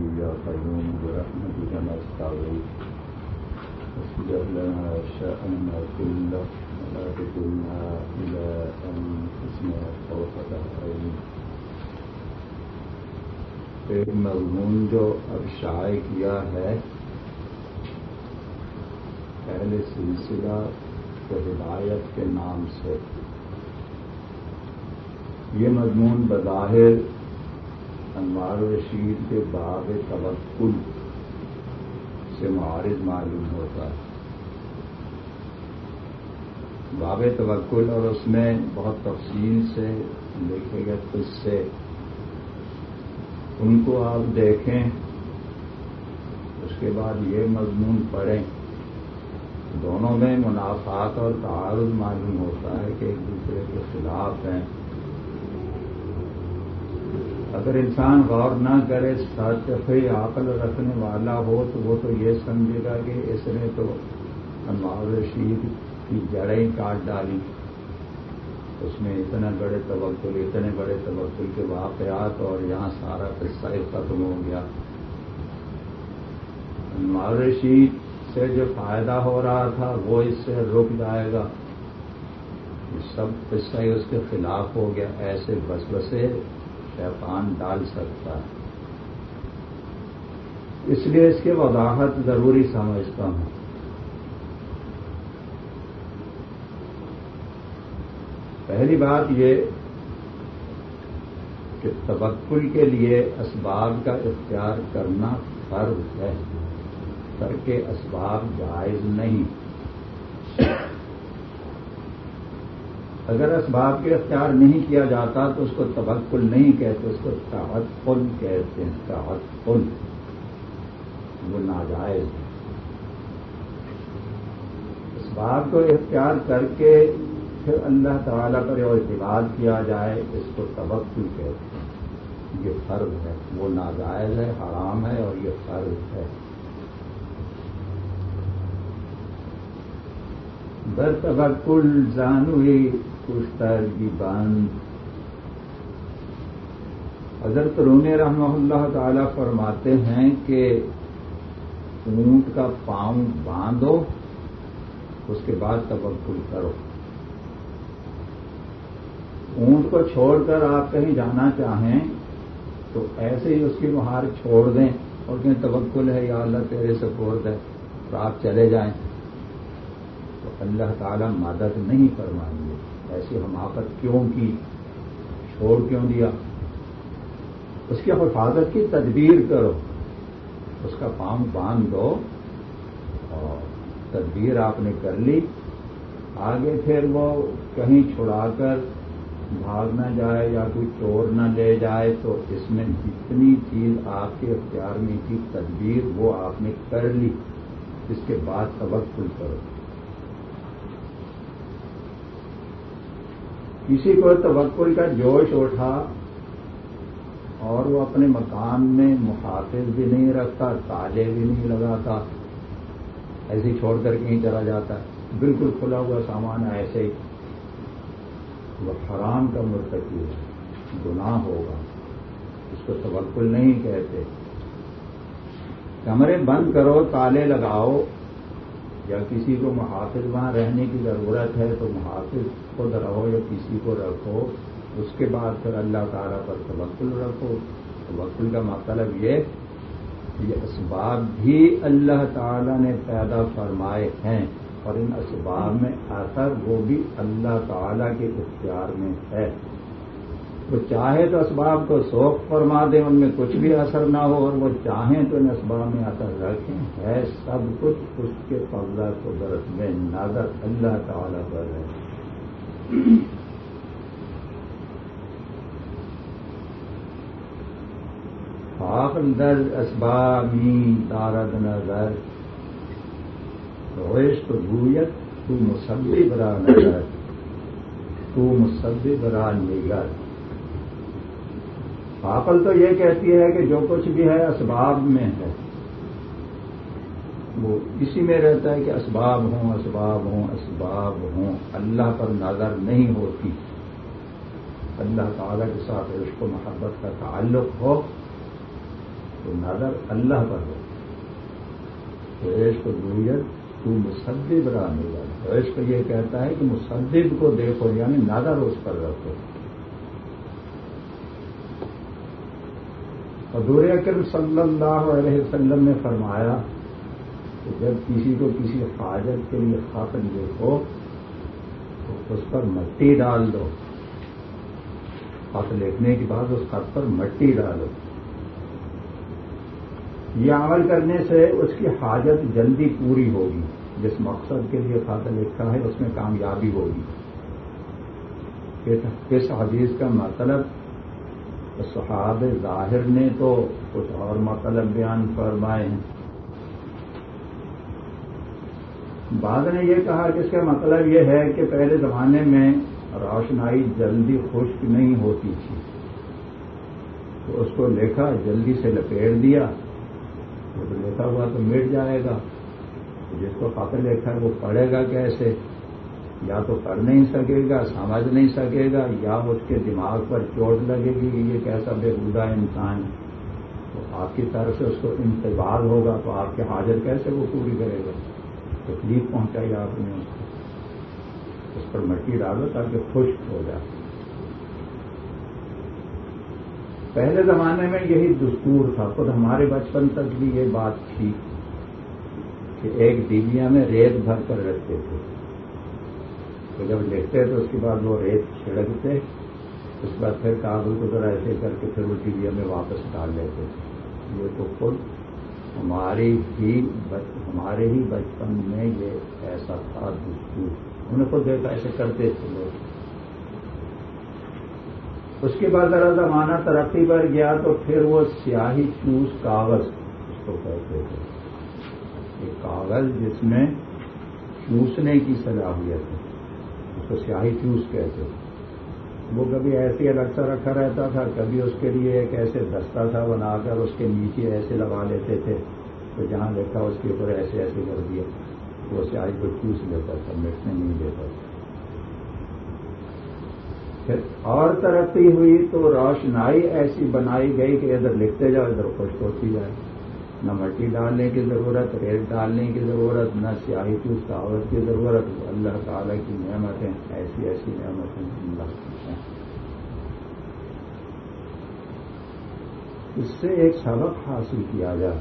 يا قيوم برحمتك نستغيث اصلح لنا شأننا كله ولا تكلنا إلى أنفسنا طرفة عين. ایک مضمون جو اب شائع کیا ہے پہلے سلسلہ تو ہدایت کے نام سے۔ یہ مضمون بظاہر انوار رشید کے باب توکل سے معارض معلوم ہوتا ہے۔ باب توکل اور اس میں بہت تفصیل سے لکھے گئے قصے۔ ان کو آپ دیکھیں، اس کے بعد یہ مضمون پڑھیں۔ دونوں میں منافعات اور تعارض معلوم ہوتا ہے کہ ایک دوسرے کے خلاف ہیں۔ اگر انسان غور نہ کرے سطفی عقل رکھنے والا ہو تو وہ تو یہ سمجھے گا کہ اس نے تو انوار رشید کی جڑیں کاٹ ڈالی۔ اس میں اتنے بڑے توقل اتنے بڑے توقل کے واقعات اور یہاں سارا قصہ ختم ہو گیا۔ انوار رشید سے جو فائدہ ہو رہا تھا، وہ اس سے رک جائے گا۔ سب قصہ اس کے خلاف ہو گیا۔ ایسے بس بسے شیطان ڈال سکتا ہے۔ اس لیے اس کی وضاحت ضروری سمجھتا ہوں۔ پہلی بات یہ کہ تبکل کے لیے اسباب کا اختیار کرنا فرض ہے کر کے اسباب جائز نہیں۔ اگر اسباب کے اختیار نہیں کیا جاتا تو اس کو تبکل نہیں کہتے، اس کو تعطل کہتے ہیں تعطل وہ ناجائز ہے۔ اسباب کو اختیار کر کے پھر اللہ تعالیٰ پر اعتباد کیا جائے، اس کو تبکل کہتے ہیں۔ یہ فرض ہے۔ وہ ناجائز ہے، حرام ہے اور یہ فرض ہے۔ بر تبکل جانوئی کشتر کی بند حضرت رون رحمہ اللہ تعالی فرماتے ہیں کہ اونٹ کا پاؤں باندھو، اس کے بعد تبکل کرو۔ اونٹ کو چھوڑ کر آپ کہیں جانا چاہیں تو ایسے ہی اس کی مہار چھوڑ دیں اور کہیں تبکل ہے، یا اللہ تیرے سپورٹ ہے تو آپ چلے جائیں۔ تو اللہ تعالیٰ مدد نہیں فرمائیں گے۔ ایسی حماقت کیوں کی؟ چھوڑ کیوں دیا؟ اس کی حفاظت کی تدبیر کرو۔ اس کا پاؤں باندھ دو اور تدبیر آپ نے کر لی۔ آگے پھر وہ کہیں چھڑا کر بھاگ نہ جائے یا کوئی چور نہ لے جائے تو اس میں جتنی چیز آپ کے اختیار میں کی تدبیر وہ آپ نے کر لی۔ اس کے بعد توقل کرو۔ کسی کو توکل کا جوش اٹھا اور وہ اپنے مکان میں محافظ بھی نہیں رکھتا، تالے بھی نہیں لگاتا، ایسے چھوڑ کر کہیں چلا جاتا ہے۔ بالکل کھلا ہوا سامان ایسے ہی۔ وہ حرام کا مرتکی ہے، گناہ ہوگا۔ اس کو توکل نہیں کہتے۔ کمرے بند کرو، تالے لگاؤ۔ یا کسی کو محافظ وہاں رہنے کی ضرورت ہے تو محافظ خود رہو یا کسی کو رکھو، اس کے بعد پھر اللہ تعالیٰ پر توکل رکھو۔ توکل کا مطلب یہ یہ اسباب بھی اللہ تعالیٰ نے پیدا فرمائے ہیں اور ان اسباب میں اثر وہ بھی اللہ تعالیٰ کے اختیار میں ہے۔ وہ چاہے تو اسباب کو سوکھ فرما دیں، ان میں کچھ بھی اثر نہ ہو، اور وہ چاہیں تو ان اسباب میں اثر رکھیں۔ ہے سب کچھ اس کے فضلہ قدرت میں نظر اللہ تعالی پر ہے۔ در اسبابی دارد نظر۔ روش تو بھویت تو مسبی برا نظر۔ تو مسبی برا نگر عقل تو یہ کہتی ہے کہ جو کچھ بھی ہے اسباب میں ہے۔ وہ اسی میں رہتا ہے کہ اسباب ہوں اسباب ہوں اسباب ہوں۔ اللہ پر نظر نہیں ہوتی۔ اللہ تعالیٰ کے ساتھ اس کو محبت کا تعلق ہو تو نظر اللہ پر ہو۔ تو عشق رویت تو مصدب رہا نہیں عشق یہ کہتا ہے کہ مصدب کو دیکھو یعنی نظر اس پر رکھو۔ حضور اکرم صلی اللہ علیہ وسلم نے فرمایا کہ جب کسی کو کسی حاجت کے لیے خط دیکھو تو اس پر مٹی ڈال دو۔ خط لکھنے کے بعد اس خط پر مٹی ڈالو۔ یہ عمل کرنے سے اس کی حاجت جلدی پوری ہوگی۔ جس مقصد کے لیے خط لکھا ہے، اس میں کامیابی ہوگی۔ اس حدیث کا مطلب صحاب ظاہر نے تو کچھ اور مطلب بیان فرمائے ہیں۔ بعد نے یہ کہا کہ اس کا مطلب یہ ہے کہ پہلے زمانے میں روشنائی جلدی خشک نہیں ہوتی تھی۔ تو اس کو لکھا جلدی سے لپیٹ دیا۔ وہ تو لکھا ہوا تو مٹ جائے گا۔ جس کو خط لکھا ہے وہ پڑھے گا کیسے؟ یا تو پڑھ نہیں سکے گا، سمجھ نہیں سکے گا، یا اس کے دماغ پر چوٹ لگے گی کہ یہ کیسا بے انسان تو آپ کی طرف سے اس کو انتظار ہوگا تو آپ کے حاضر کیسے وہ پوری کرے گا؟ تکلیف پہنچائی آپ نے اس کو۔ اس پر مٹی ڈالو تاکہ خشک ہو جائے۔ پہلے زمانے میں یہی دستور تھا، خود ہمارے بچپن تک بھی یہ بات تھی کہ ایک ڈیبیا میں ریت بھر کر رکھتے تھے۔ تو جب لکھتے تو اس کے بعد وہ ریت چھڑکتے اس کے بعد پھر کاغذ کو ذرا ایسے کر کے پھر وہ ٹی وی میں واپس ڈال لیتے یہ تو خود ہماری ہی ہمارے ہی بچپن میں یہ ایسا تھا۔ دستور انہیں خود دیکھا ایسے کرتے تھے لوگ۔ اس کے بعد ذرا زمانہ ترقی پر گیا تو پھر وہ سیاہی چوس کاغذ اس کو کہتے تھے۔ یہ کاغذ جس میں چوسنے کی صلاحیت ہے۔ کو سیاہی چوس کہتے وہ کبھی ایسے الگ سا رکھا رہتا تھا، کبھی اس کے لیے ایک ایسے دستہ تھا بنا کر اس کے نیچے ایسے لگا لیتے تھے۔ تو جہاں دیکھا اس کے اوپر ایسے ایسے کر دیا۔ وہ سیاہی کو چوس لیتا تھا مٹنے نہیں دیتا تھا۔ پھر اور ترقی ہوئی تو روشنائی ایسی بنائی گئی کہ ادھر لکھتے جاؤ، ادھر خوش ہوتی جائے۔ نہ مٹی ڈالنے کی ضرورت، ریت ڈالنے کی ضرورت، نہ سیاہی کی کاغذ کی ضرورت۔ اللہ تعالی کی نعمتیں ایسی ایسی نعمتیں اللہ کی ہیں۔ اس سے ایک سبق حاصل کیا جائے۔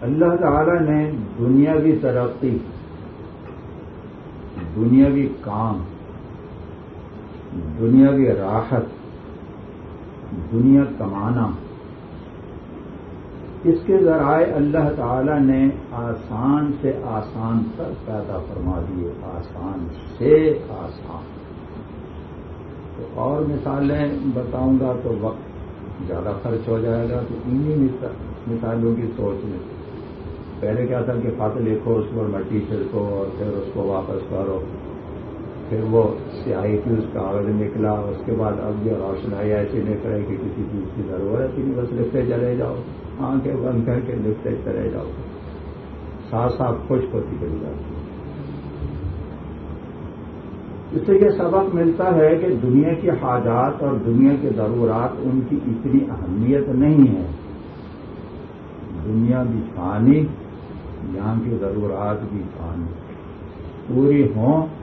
اللہ تعالی نے دنیاوی ترقی، دنیاوی کام، دنیاوی راحت دنیا کمانا۔ اس کے ذرائع اللہ تعالی نے آسان سے آسان تک پیدا فرما دیے، آسان سے آسان۔ تو اور مثالیں بتاؤں گا تو وقت زیادہ خرچ ہو جائے گا، تو انہیں مثالوں کی سوچ میں۔ پہلے کیا تھا کہ خط لکھو، اس پر مٹی چھڑکو اور پھر اس کو واپس کرو۔ پھر وہ سیاہی کی اس کاغذ نکلا، اس کے بعد اب یہ روشنائی ایسی نکلے کہ کسی چیز کی ضرورت ہی نہیں، بس لکھتے چلے جاؤ، آنکھیں بند کر کے لکھتے چلے جاؤ۔ ساتھ ساتھ خوش ہوتی چلی جاتی۔ اس سے یہ سبق ملتا ہے کہ دنیا کی حاجات اور دنیا کے ضرورات ان کی اتنی اہمیت نہیں ہے۔ دنیا بھی پانی یہاں کی ضرورات بھی پانی پوری ہوں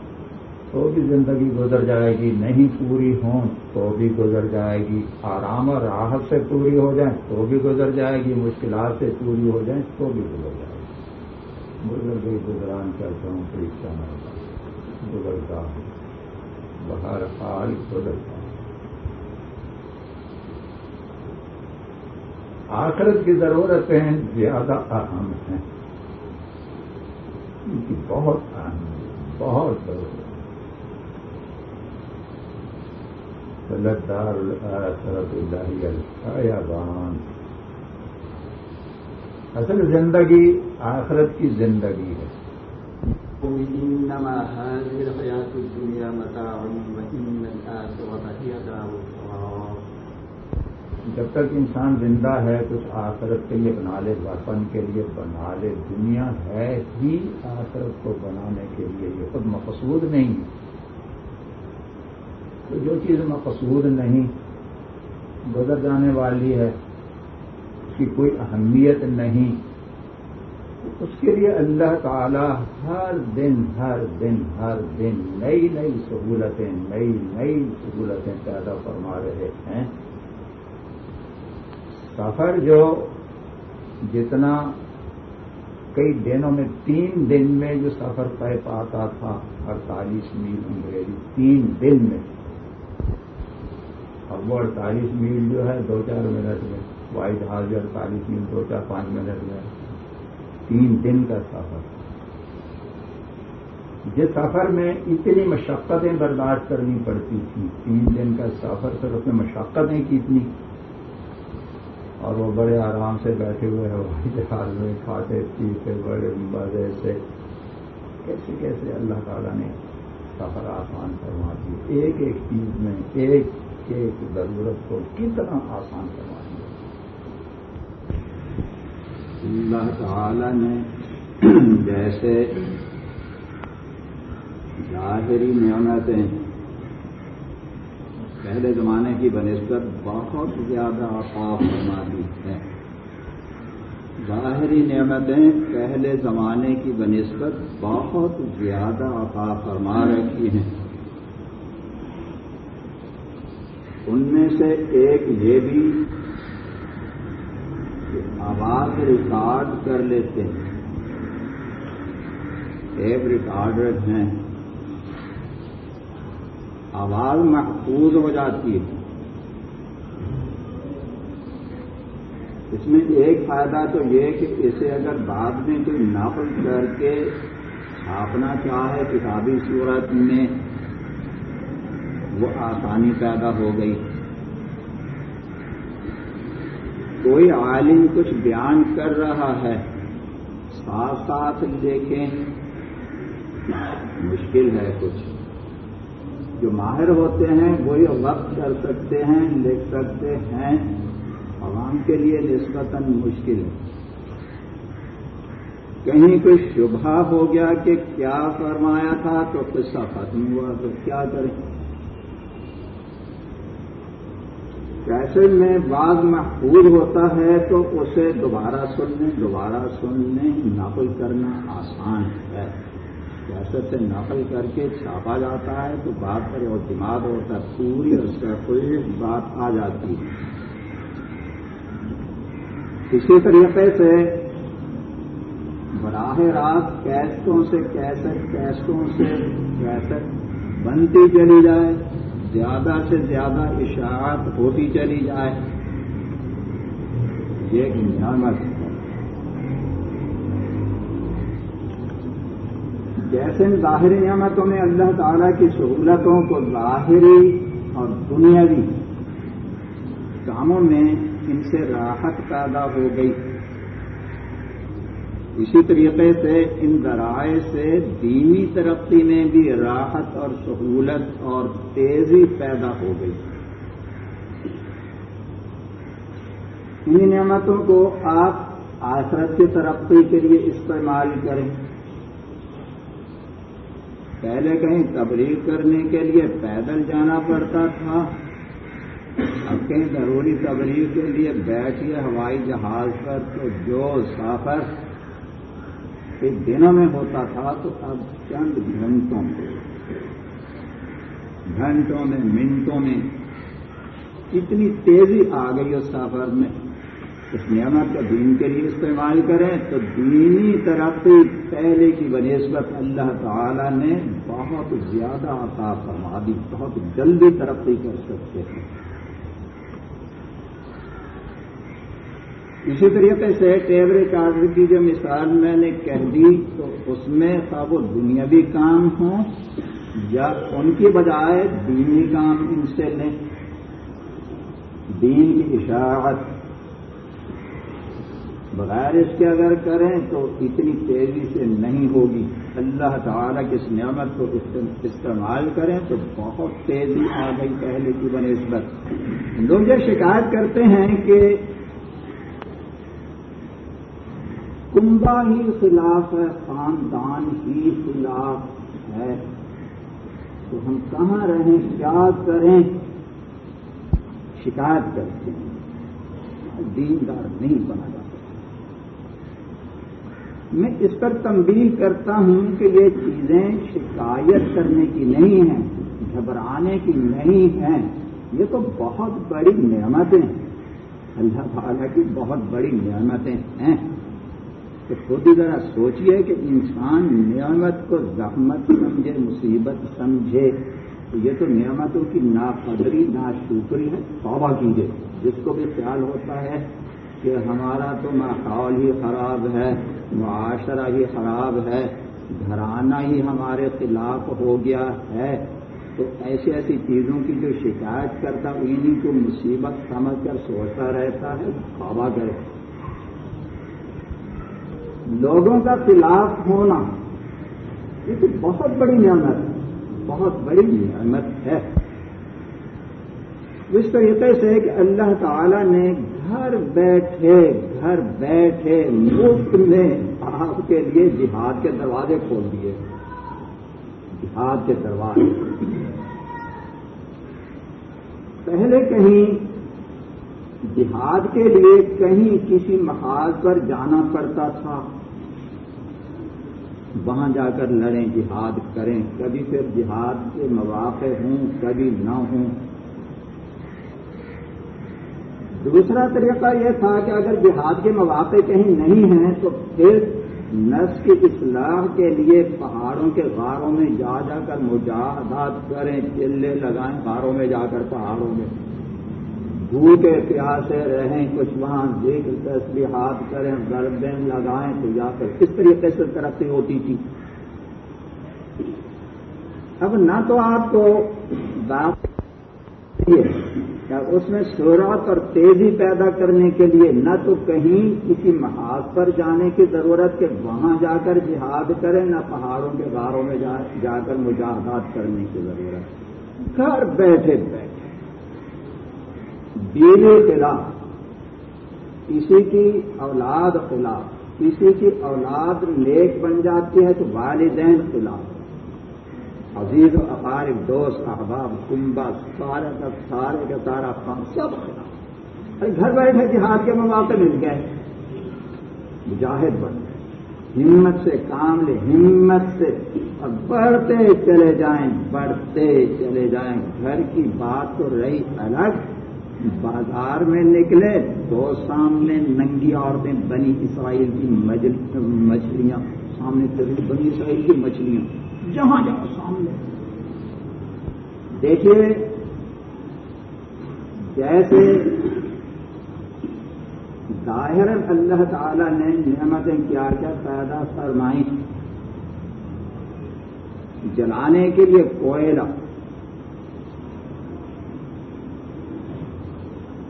تو بھی زندگی گزر جائے گی، نہیں پوری ہوں تو بھی گزر جائے گی۔ آرام اور راحت سے پوری ہو جائیں تو بھی گزر جائے گی، مشکلات سے پوری ہو جائیں تو بھی گزر جائے گی۔ گزر گئی گزران کرتا ہوں پریشا میں گزرتا ہوں بہر حال گزرتا ہوں۔ آخرت کی ضرورتیں زیادہ اہم ہیں۔ ان کی بہت اہم بہت ضرورت۔ دار اصل زندگی آخرت کی زندگی ہے۔ جب تک انسان زندہ ہے کچھ آخرت کے لیے بنا لے وطن کے لیے بنا لے۔ دنیا ہے ہی آخرت کو بنانے کے لیے یہ خود مقصود نہیں۔ ہے تو جو چیز مقصود نہیں گزر جانے والی ہے، اس کی کوئی اہمیت نہیں۔ اس کے لیے اللہ تعالی ہر دن ہر دن ہر دن نئی نئی سہولتیں، نئی نئی سہولتیں پیدا فرما رہے ہیں۔ سفر جو جتنا کئی دنوں میں، تین دن میں جو سفر طے پاتا تھا، اڑتالیس میل انگریزی، تین دن میں۔ اب وہ اڑتالیس میل جو ہے، دو چار منٹ میں۔ وائی جہاز جو اڑتالیس میل، دو چار پانچ منٹ میں۔ تین دن کا سفر۔ جس سفر میں اتنی مشقتیں برداشت کرنی پڑتی تھیں۔ تین دن کا سفر پھر اس میں مشقتیں کتنی اور وہ بڑے آرام سے بیٹھے ہوئے ہوائی جہاز میں کھاتے پیتے، بڑے مزے سے۔ کیسے کیسے اللہ تعالیٰ نے سفر آسان کروا دی ایک ایک چیز میں، ایک ایک ضرورت کو کتنا آسان کروا اللہ تعالی نے جیسے ظاہری نعمتیں پہلے زمانے کی بنسبت بہت زیادہ عطا فرما دی ہے ظاہری نعمتیں پہلے زمانے کی بنسبت بہت زیادہ عطا فرما رکھی ہیں۔ ان میں سے ایک یہ بھی کہ آواز ریکارڈ کر لیتے ہیں۔ ایک ریکارڈر ہیں۔ آواز محفوظ ہو جاتی ہے۔ اس میں ایک فائدہ تو یہ کہ اسے اگر بعد میں کوئی نقل کر کے چھاپنا چاہے کتابی صورت میں وہ آسانی پیدا ہو گئی۔ کوئی عالم کچھ بیان کر رہا ہے، ساتھ ساتھ دیکھیں۔ مشکل ہے کچھ۔ جو ماہر ہوتے ہیں، وہی وقت کر سکتے ہیں، لکھ سکتے ہیں۔ عوام کے لیے نسبتاً مشکل ہے۔ کہیں کوئی شبہ ہو گیا کہ کیا فرمایا تھا تو قصہ ختم ہوا تو کیا کریں؟ کیسے میں بعض محفوظ ہوتا ہے تو اسے دوبارہ سننے دوبارہ سننے، نقل کرنا آسان ہے۔ سیاست سے نقل کر کے چھاپا جاتا ہے تو بات پر اعتماد ہوتا ہے پوری اور کوئی بات آ جاتی ہے۔ اسی طریقے سے براہ راست کیسٹوں سے کیسٹ، کیسٹوں سے کیسٹ بنتی چلی جائے۔ زیادہ سے زیادہ اشاعت ہوتی چلی جائے، یہ ایک نعمت ہے۔ جیسے ظاہری نعمتوں میں اللہ تعالی کی سہولتوں کو ظاہری اور دنیاوی کاموں میں ان سے راحت پیدا ہو گئی۔ اسی طریقے سے ان ذرائع سے دینی ترقی میں بھی راحت اور سہولت اور تیزی پیدا ہو گئی۔ ان نعمتوں کو آپ آثرت کی ترقی کے لیے استعمال کریں۔ پہلے کہیں تبلیغ کرنے کے لیے پیدل جانا پڑتا تھا۔ اب کہیں ضروری تبلیغ کے لیے بیٹھیے ہوائی جہاز پر تو جو سفر ایک دنوں میں ہوتا تھا تو اب چند گھنٹوں میں گھنٹوں میں، منٹوں میں اتنی تیزی آ گئی اس سفر میں۔ اس نعمت کو دین کے لیے استعمال کریں تو دینی ترقی پہلے کی بنسبت اللہ تعالی نے بہت زیادہ عطا فرما دی، بہت جلدی ترقی کر سکتے ہیں۔ اسی طریقے سے ٹیبر کارڈ کی جو مثال میں نے کہہ دی، تو اس میں خواب وہ دنیاوی کام ہوں یا ان کی بجائے دینی کام ان سے لیں؟ دین کی اشاعت۔ بغیر اس کے اگر کریں تو اتنی تیزی سے نہیں ہوگی۔ اللہ تعالیٰ کی اس نعمت کو استعمال کریں تو بہت تیزی آ گئی پہلے کی بنسبت۔ لوگ یہ شکایت کرتے ہیں کہ کنبا ہی خلاف ہے، خاندان ہی خلاف ہے۔ تو ہم کہاں رہیں؟ کیا کریں۔ شکایت کرتے ہیں۔ دیندار نہیں بنا جاتا۔ میں اس پر تنبیہ کرتا ہوں کہ یہ چیزیں شکایت کرنے کی نہیں ہیں، گھبرانے کی نہیں ہیں۔ یہ تو بہت بڑی نعمتیں ہیں۔ اللہ تعالیٰ کی بہت بڑی نعمتیں ہیں۔ تو خود ذرا سوچیے کہ انسان نعمت کو زحمت سمجھے، مصیبت سمجھے، تو یہ تو نعمتوں کی ناقدری نا شکری ہے، توبہ کیجیے جس کو بھی خیال ہوتا ہے کہ ہمارا تو ماحول ہی خراب ہے، معاشرہ ہی خراب ہے، گھرانہ ہی ہمارے خلاف ہو گیا ہے، تو ایسی ایسی چیزوں کی جو شکایت کرتا انہیں کو مصیبت سمجھ کر سوچتا رہتا ہے بابا کرے۔ لوگوں کا خلاف ہونا، یہ تو بہت بڑی نعمت، بہت بڑی نعمت ہے۔ اس طریقے سے کہ اللہ تعالی نے گھر بیٹھے گھر بیٹھے مفت میں آپ کے لیے جہاد کے دروازے کھول دیے۔ جہاد کے دروازے۔ پہلے کہیں جہاد کے لیے کہیں کسی محاذ پر جانا پڑتا تھا۔ وہاں جا کر لڑیں، جہاد کریں۔ کبھی پھر جہاد کے مواقع ہوں، کبھی نہ ہوں۔ دوسرا طریقہ یہ تھا کہ اگر جہاد کے مواقع کہیں نہیں ہیں، تو پھر نس کی اصلاح کے لیے پہاڑوں کے غاروں میں جا جا کر مجاہدات کریں، چلے لگائیں، غاروں میں جا کر پہاڑوں میں۔ بھوکے پیاسے رہیں، کچھ وہاں دیکھ تسبیحات کریں، گردیں لگائیں تو جا کر کس طریقے سے ترقی ہوتی تھی؟ اب نہ تو آپ کو بات اس میں شہرات اور تیزی پیدا کرنے کے لیے، نہ تو کہیں کسی محاذ پر جانے کی ضرورت کہ وہاں جا کر جہاد کریں، نہ پہاڑوں کے غاروں میں جا کر مجاہدات کرنے کی ضرورت۔ گھر بیٹھے بیٹھے۔ بیوی خلاف، کسی کی اولاد خلاف، کسی کی اولاد نیک بن جاتی ہے تو والدین خلاف۔ عزیز و اقارب، دوست، احباب کنبا سارے کا سارے کا سارا کام سب ارے گھر بیٹھے جہاد کے مواقع مل گئے۔ مجاہد بن گئے۔ ہمت سے کام لے، ہمت سے اور بڑھتے چلے جائیں، بڑھتے چلے جائیں۔ گھر کی بات تو رہی الگ۔ بازار میں نکلے تو سامنے ننگی عورتیں بنی اسرائیل کی مچھلیاں، سامنے بنی اسرائیل کی مچھلیاں۔ جہاں جہاں سامنے۔ دیکھیے، جیسے ظاہر اللہ تعالی نے نعمتیں کیا کیا پیدا فرمائی جلانے کے لیے کوئلہ۔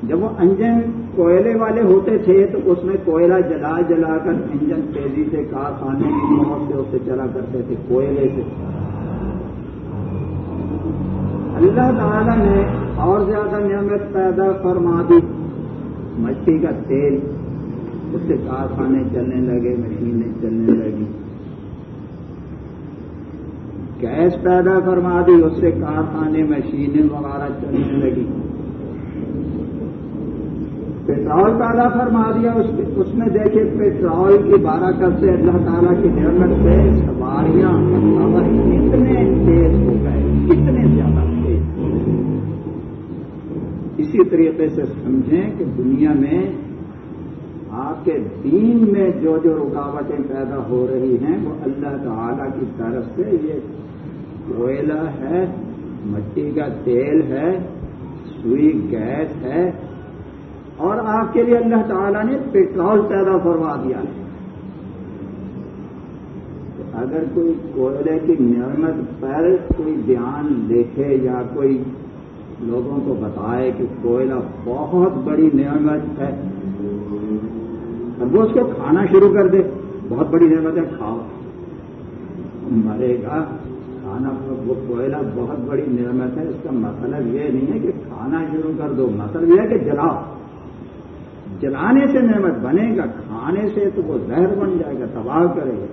جب وہ انجن کوئلے والے ہوتے تھے تو اس میں کوئلہ جلا جلا کر انجن تیزی سے کارخانے کی موت سے اسے چلا کرتے تھے، کوئلے سے۔ اللہ تعالیٰ نے اور زیادہ نعمت پیدا فرما دی۔ مچھلی کا تیل اس سے کارخانے چلنے لگے، مشینیں چلنے لگی۔ گیس پیدا فرما دی، اس سے کارخانے، مشینیں وغیرہ چلنے لگی۔ پیٹرول پیدا فرما دیا، اس میں دیکھے پیٹرول کی بارہ کر سے اللہ تعالیٰ کی نعمت سے سواریاں کتنے تیز ہو گئے کتنے زیادہ تیز اسی طریقے سے سمجھیں کہ دنیا میں آپ کے دین میں جو جو رکاوٹیں پیدا ہو رہی ہیں، وہ اللہ تعالی کی طرف سے یہ کوئلہ ہے، مٹی کا تیل ہے، سوئی گیس ہے اور آپ کے لیے اللہ تعالیٰ نے پیٹرول پیدا فرما دیا ہے۔ اگر کوئی کوئلے کی نعمت پر کوئی دھیان دیکھے یا کوئی لوگوں کو بتائے کہ کوئلہ بہت بڑی نعمت ہے، اب وہ اس کو کھانا شروع کر دے، بہت بڑی نعمت ہے، کھاؤ۔ مرے گا، کھانا وہ کوئلہ بہت بڑی نعمت ہے، اس کا مطلب یہ نہیں ہے کہ کھانا شروع کر دو مطلب یہ ہے کہ جلاؤ۔ جلانے سے نعمت بنے گا، کھانے سے تو وہ زہر بن جائے گا، تباہ کرے گا۔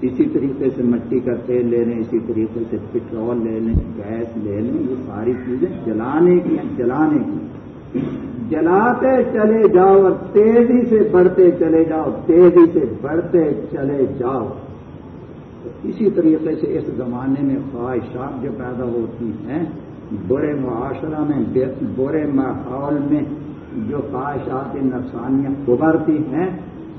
اسی طریقے سے مٹی کا تیل لے لیں، اسی طریقے سے پٹرول لے لیں گیس لے لیں، یہ ساری چیزیں جلانے کی ہیں جلانے کی۔ جلاتے چلے جاؤ اور تیزی سے بڑھتے چلے جاؤ، تیزی سے بڑھتے چلے جاؤ۔ تو اسی طریقے سے اس زمانے میں خواہشات جو پیدا ہوتی ہیں برے معاشرہ میں برے ماحول میں جو خواہشات نفسانیاں ابھرتی ہیں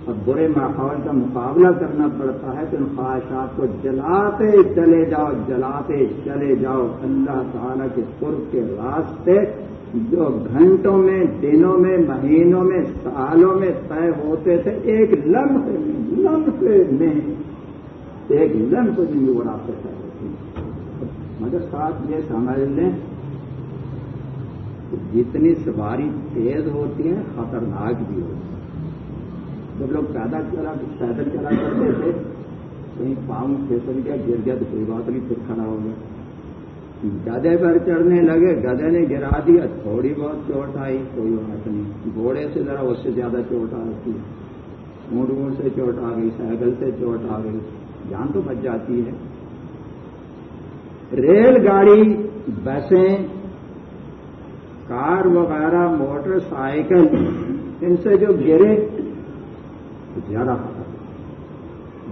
اور برے ماحول کا مقابلہ کرنا پڑتا ہے، تو ان خواہشات کو جلاتے چلے جاؤ، جلاتے چلے جاؤ۔ اللہ تعالی کے قرب کے راستے جو گھنٹوں میں، دنوں میں، مہینوں میں، سالوں میں طے ہوتے تھے، ایک لمحے میں لمحے میں ایک لمحے میں وہ راستے طے ہوتے مگر ساتھ یہ سمجھ لیں جتنی سواری تیز ہوتی ہے خطرناک بھی ہوتی ہے جب لوگ پیدا چلا پیدل چلا کرتے تھے، کہیں پاؤں پھسل گیا، گر گیا تو کوئی بات نہیں، پھر کھڑا ہو گیا۔ گدے پر چڑھنے لگے گدے نے گرا دیا تھوڑی بہت چوٹ آئی، کوئی بات نہیں۔ گھوڑے سے ذرا اس سے زیادہ چوٹ آتی اونٹ اونٹ سے چوٹ آ گئی، سائیکل سے چوٹ آ گئی۔ جان تو بچ جاتی ہے۔ ریل گاڑی، بسیں کار وغیرہ، موٹر سائیکل، ان سے جو گرے زیادہ خطر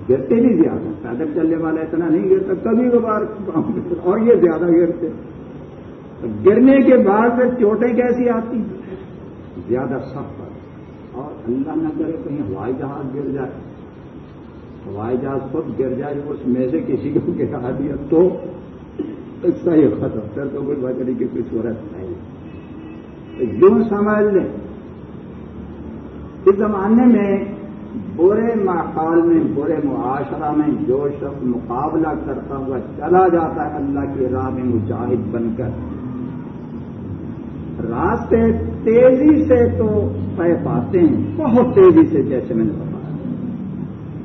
گرتے بھی زیادہ پیدل چلنے والا اتنا نہیں گرتا کبھی کبھار اور یہ زیادہ گرتے۔ گرنے کے بعد پھر چوٹیں کیسی آتی زیادہ سخت اور اللہ نہ کرے کہیں ہوائی جہاز گر جائے۔ ہوائی جہاز خود گر جائے اس میں سے کسی کو گرا دیا تو اس کا یہ ختم پھر تو کوئی بچنے کی کوئی صورت نہیں۔ یوں سمجھ لیں۔ اس زمانے میں برے ماحول میں، برے معاشرہ میں جو شخص مقابلہ کرتا ہوا چلا جاتا ہے، اللہ کی راہ میں مجاہد بن کر۔ راستے تیزی سے تو طے پاتے ہیں، بہت تیزی سے جیسے میں نے بتایا۔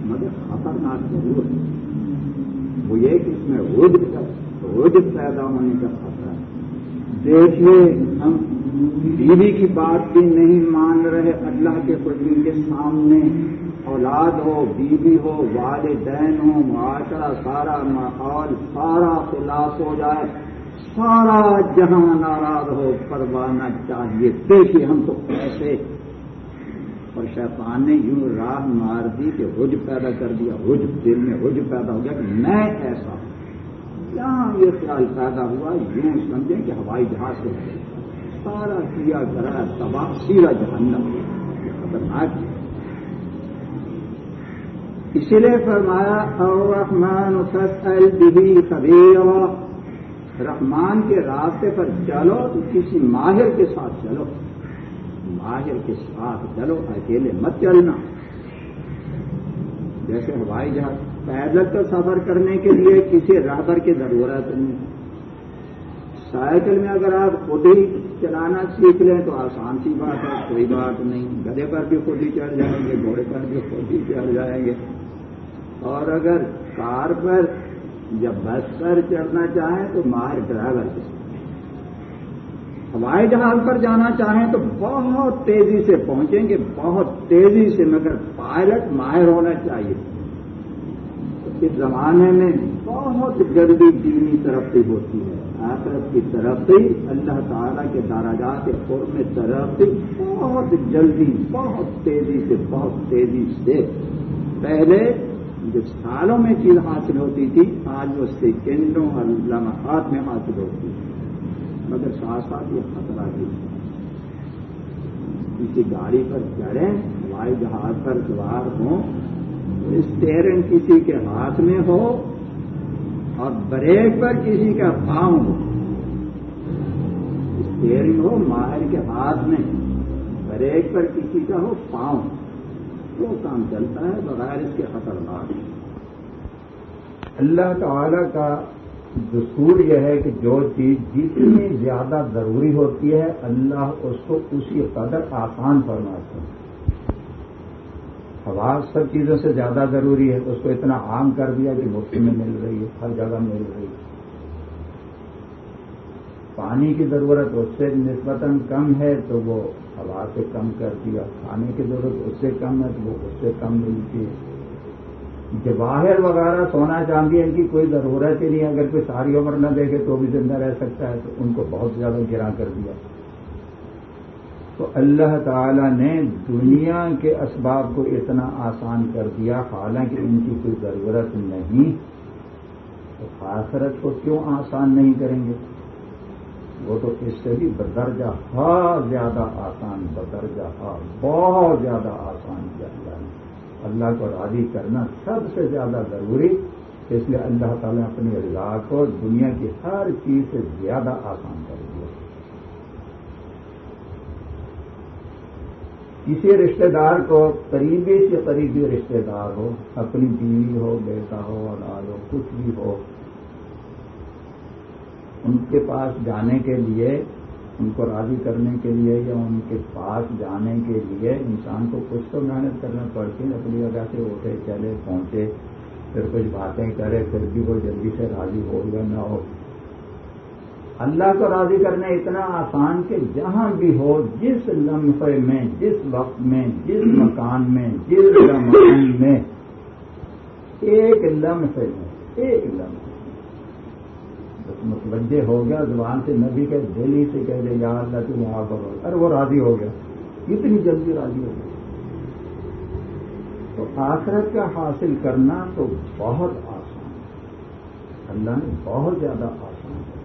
مگر خطرناک ضرور ہے۔ وہ یہ کہ اس میں رج رج پیدا ہونے کا خطرہ ہے۔ دیکھیے، ہم بیوی کی بات بھی نہیں مان رہے اللہ کے قدیم کے سامنے، اولاد ہو، بیوی ہو، والدین ہو، معاشرہ سارا ماحول، سارا خلاف ہو جائے، سارا جہاں ناراض ہو کروانا چاہیے۔ دیکھیے ہم تو ایسے اور شیطان نے یوں راہ مار دی کہ حج پیدا کر دیا، حج دل میں حج پیدا ہو گیا کہ میں ایسا ہوں۔ جہاں یہ خیال پیدا ہوا؟ یوں سمجھیں کہ ہوائی جہاز سے۔ سارا کیا کرا تباہ سیرا جہنم خطرناک ہے۔ اسی لیے فرمایا رحمان بھی کبھی رحمان کے راستے پر چلو تو کسی ماہر کے ساتھ چلو۔ ماہر کے ساتھ چلو، اکیلے مت چلنا۔ جیسے ہوائی جہاز پیدل کا سفر کرنے کے لیے کسی رابر کی ضرورت نہیں۔ سائیکل میں اگر آپ خود ہی چلانا سیکھ لیں تو آسان سی بات ہے، کوئی بات نہیں۔ گدے پر بھی خود ہی چڑھ جائیں گے، گھوڑے پر بھی خود ہی چڑھ جائیں گے۔ اور اگر کار پر یا بس پر چڑھنا چاہیں تو ماہر ڈرائیور کے ہوائی جہاز پر جانا چاہیں تو بہت تیزی سے پہنچیں گے، بہت تیزی سے، مگر پائلٹ ماہر ہونا چاہیے۔ اس زمانے میں بہت جلدی دینی ترقی ہوتی ہے۔ آخرت کی ترقی، اللہ تعالیٰ کے داراجات خور میں ترقی بہت جلدی، بہت تیزی سے، بہت تیزی سے۔ پہلے جو سالوں میں چیز حاصل ہوتی تھی، آج وہ سیکنڈوں اور لمحات میں حاصل ہوتی ہے۔ مگر ساتھ ساتھ یہ خطرہ بھی کسی گاڑی پر چڑھیں، ہوائی جہاز پر سوار ہوں اسٹیئرنگ کسی کے ہاتھ میں ہو اور بریک پر کسی کا پاؤں ہو۔ اسٹیئرنگ ہو، ماہر کے ہاتھ میں۔ بریک پر کسی کا ہو، پاؤں۔ وہ کام چلتا ہے بغیر اس کے خطرناک۔ اللہ تعالی کا دستور یہ ہے کہ جو چیز جتنی زیادہ ضروری ہوتی ہے، اللہ اس کو اسی قدر آسان فرماتے ہیں۔ ہوا سب چیزوں سے زیادہ ضروری ہے، اس کو اتنا عام کر دیا کہ مفت میں مل رہی ہے، ہر جگہ مل رہی ہے۔ پانی کی ضرورت اس سے نسبتاً کم ہے تو وہ ہوا سے کم کر دیا۔ کھانے کی ضرورت اس سے کم ہے تو وہ اس سے کم ملتی ہے جواہر وغیرہ سونا چاندی ان کی کوئی ضرورت ہی نہیں، اگر کوئی ساری عمر نہ دیکھے تو بھی زندہ رہ سکتا ہے تو ان کو بہت زیادہ گرا کر دیا۔ تو اللہ تعالی نے دنیا کے اسباب کو اتنا آسان کر دیا، حالانکہ ان کی کوئی ضرورت نہیں۔ تو آخرت کو کیوں آسان نہیں کریں گے؟ وہ تو اس سے بھی بدرجہ ہا زیادہ آسان، بدرجہ ہا بہت زیادہ آسان کیا اللہ نے اللہ کو راضی کرنا سب سے زیادہ ضروری، اس لیے اللہ تعالیٰ اپنی رضا کو دنیا کی ہر چیز سے زیادہ آسان کر دیا کسی رشتہ دار کو قریبی سے قریبی رشتہ دار ہو، اپنی بیوی ہو، بیٹا ہو، اولاد ہو، کچھ بھی ہو، ان کے پاس جانے کے لیے، ان کو راضی کرنے کے لیے یا ان کے پاس جانے کے لیے انسان کو کچھ تو محنت کرنا پڑتی ہے، اپنی جگہ سے اٹھے، چلے، پہنچے، پھر کچھ باتیں کرے، پھر بھی وہ جلدی سے راضی ہو یا نہ ہو۔ اللہ کو راضی کرنا اتنا آسان کہ جہاں بھی ہو، جس لمحے میں، جس وقت میں، جس مکان میں، جس زمان میں، ایک لمحے میں، ایک لمحے متوجہ ہو گیا، زبان سے نبی کے دلی سے کہہ دے، یا اللہ تو وہاں پر ارے وہ راضی ہو گیا۔ اتنی جلدی راضی ہو گیا۔ تو آخرت کا حاصل کرنا تو بہت آسان۔ اللہ نے بہت زیادہ آسان کر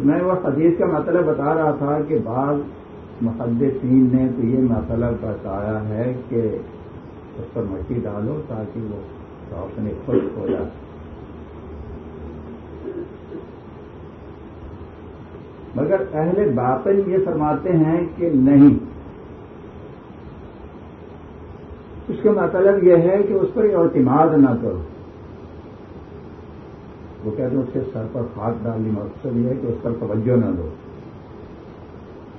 تو میں وہ حدیث کا مطلب بتا رہا تھا کہ بعض محدثین نے تو یہ مطلب بتایا ہے کہ اس پر مٹی ڈالو تاکہ وہ روشنی خوش ہو جائے۔ مگر اہل باطن یہ فرماتے ہیں کہ نہیں۔ اس کا مطلب یہ ہے کہ اس پر اعتماد نہ کرو۔ وہ کہتے ہیں اس کے سر پر خاک ڈالنے مقصد یہ ہے کہ اس پر توجہ نہ دو۔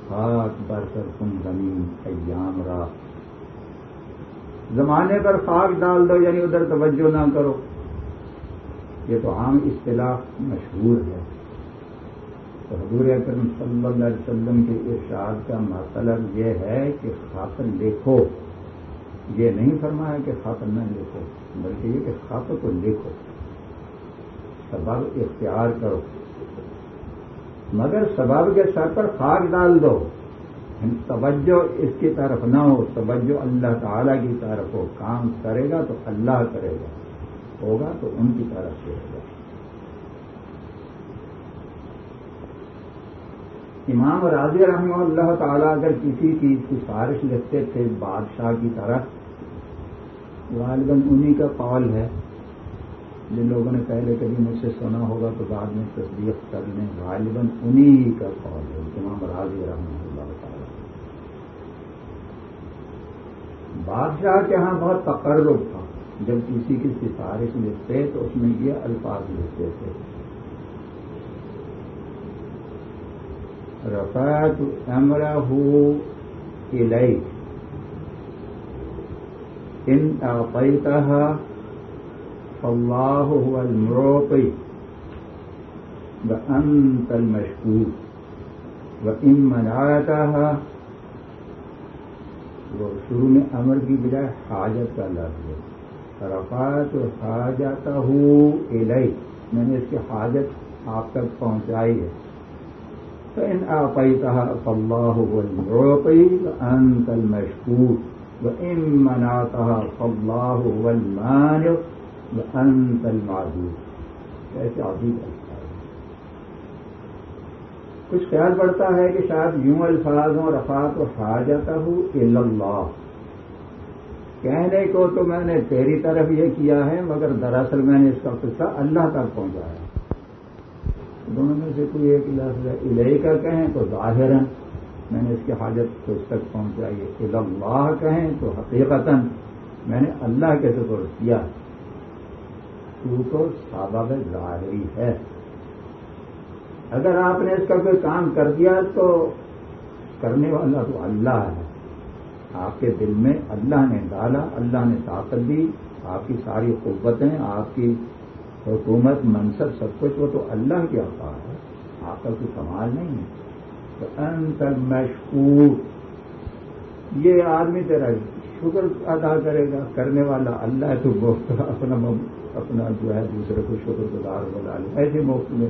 خاک بر کر تم زمین ایام راہ زمانے پر خاک ڈال دو یعنی ادھر توجہ نہ کرو۔ یہ تو عام اصطلاح مشہور ہے۔ تو حضور اکرم صلی اللہ علیہ وسلم کے ارشاد کا مطلب یہ ہے کہ خاطر لکھو یہ نہیں فرمایا کہ خاطر نہ لکھو بلکہ یہ کہ خاطر کو لکھو سبب اختیار کرو۔ مگر سبب کے سر پر خاک ڈال دو۔ یعنی توجہ اس کی طرف نہ ہو، توجہ اللہ تعالی کی طرف ہو۔ کام کرے گا تو اللہ کرے گا، ہوگا تو ان کی طرف سے ہوگا۔ امام راضی رحمہ اللہ تعالیٰ اگر کسی کی سفارش لکھتے تھے، بادشاہ کی طرف غالباً انہی کا قول ہے جن لوگوں نے پہلے کبھی مجھ سے سنا ہوگا تو بعد میں تصدیق کر لیں، غالباً انہی کا قول ہے، امام راضی رحمہ اللہ تعالیٰ۔ بادشاہ کے ہاں بہت تقرب تھا جب کسی کی سفارش لکھتے تو اس میں یہ الفاظ لکھتے تھے۔ رفعت امره إليك إن أعطيتها فالله هو المعطي وأنت المشكور وإن منعتها وہ شروع میں امر کی بجائے حاجت کا لفظ ہے رفعت حاجت ہوں میں نے اس کی حاجت آپ تک پہنچائی ہے۔ تو ان آپائی فإن أعطيتها فالله هو المعطي وأنت المشكور۔ وإن منعتها فالله هو المانع وأنت المعبود ایسے عظیم الفاظ کچھ خیال پڑتا ہے کہ شاید یوں الفاظ ہوں رفات و حاجت ہوں اللہ. کہنے کو تو میں نے تیری طرف یہ کیا ہے، مگر دراصل میں نے اس کا قصہ اللہ تک پہنچایا دونوں میں سے کوئی ایک لفظ الہی کا کہیں تو ظاہر میں نے اس کی حاجت کو اس تک پہنچائی ہے. اللہ کہیں تو حقیقت میں نے اللہ کے سپر کیا ہے. تو تو سابق ظاہری ہے۔ اگر آپ نے اس کا کوئی کام کر دیا تو کرنے والا تو اللہ ہے۔ آپ کے دل میں اللہ نے ڈالا، اللہ نے طاقت دی، آپ کی ساری قوتیں، آپ کی حکومت، منصب، سب کچھ وہ تو اللہ کی عطا ہے۔ آپ کا کوئی کمال نہیں ہے۔ تو انتر مشکور یہ آدمی تیرا شکر ادا کرے گا، کرنے والا اللہ ہے تو وہ اپنا اپنا جو ہے دوسرے کو شکر گزار بنا لے ایسے موقع میں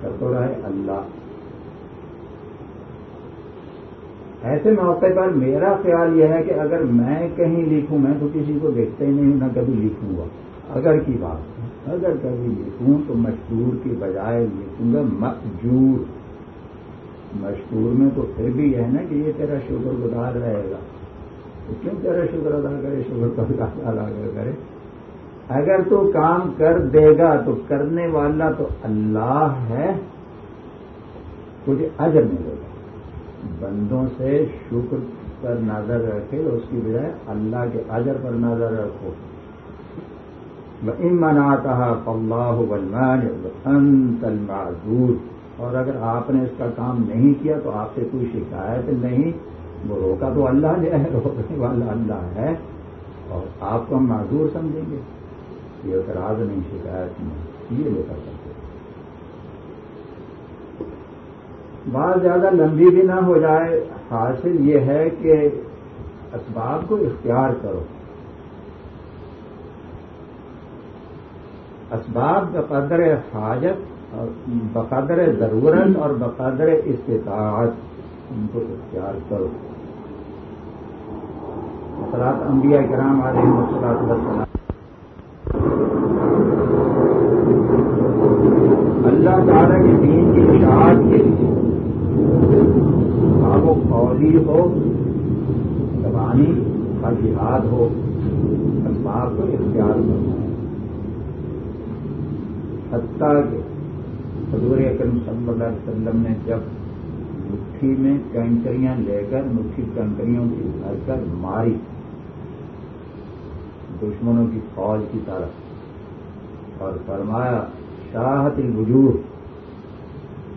کرتا رہے اللہ۔ ایسے موقع پر میرا خیال یہ ہے کہ اگر میں کہیں لکھوں، میں تو کسی کو دیکھتے ہی نہیں نہ کبھی لکھوں گا۔ اگر کی بات اگر کبھی لکھوں تو مشہور کی بجائے لکھوں گا مجور مشہور میں تو پھر بھی ہے نا کہ یہ تیرا شکر گزار رہے گا۔ تو کیوں تیرا شکر ادا کرے؟ شکر کا ادا کرے۔ اگر تو کام کر دے گا تو کرنے والا تو اللہ ہے تجھے اجر ملے گا۔ بندوں سے شکر پر نظر رکھے، اس کی بجائے اللہ کے اجر پر نظر رکھو۔ منا کہا پمباہ بلمان المعذور اور اگر آپ نے اس کا کام نہیں کیا تو آپ سے کوئی شکایت نہیں، وہ روکا تو اللہ نے ہے روکنے والا اللہ ہے اور آپ کو ہم معذور سمجھیں گے۔ یہ اعتراض نہیں، شکایت نہیں، یہ لے کر سکتے بات زیادہ لمبی بھی نہ ہو جائے، حاصل یہ ہے کہ اسباب کو اختیار کرو۔ اسباب بقدر حاجت اور بقدر ضرورت اور بقدر استطاعت، ان کو اختیار کرو۔ مسلات انبیاء کرام علیہ مسلاط وسلام اللہ تعالیٰ کے دین کی اشاعت کے لیے وہ قولی ہو، زبانی اور جہاد ہو اسباب کو اختیار کرنا ہے۔ حتیٰ کہ حضور اکرم صلی اللہ علیہ وسلم نے جب مٹھی میں کنکریاں لے کر، مٹھی کنکریوں کی بھر کر ماری۔ دشمنوں کی فوج کی طرف۔ اور فرمایا شاہت الوجوہ۔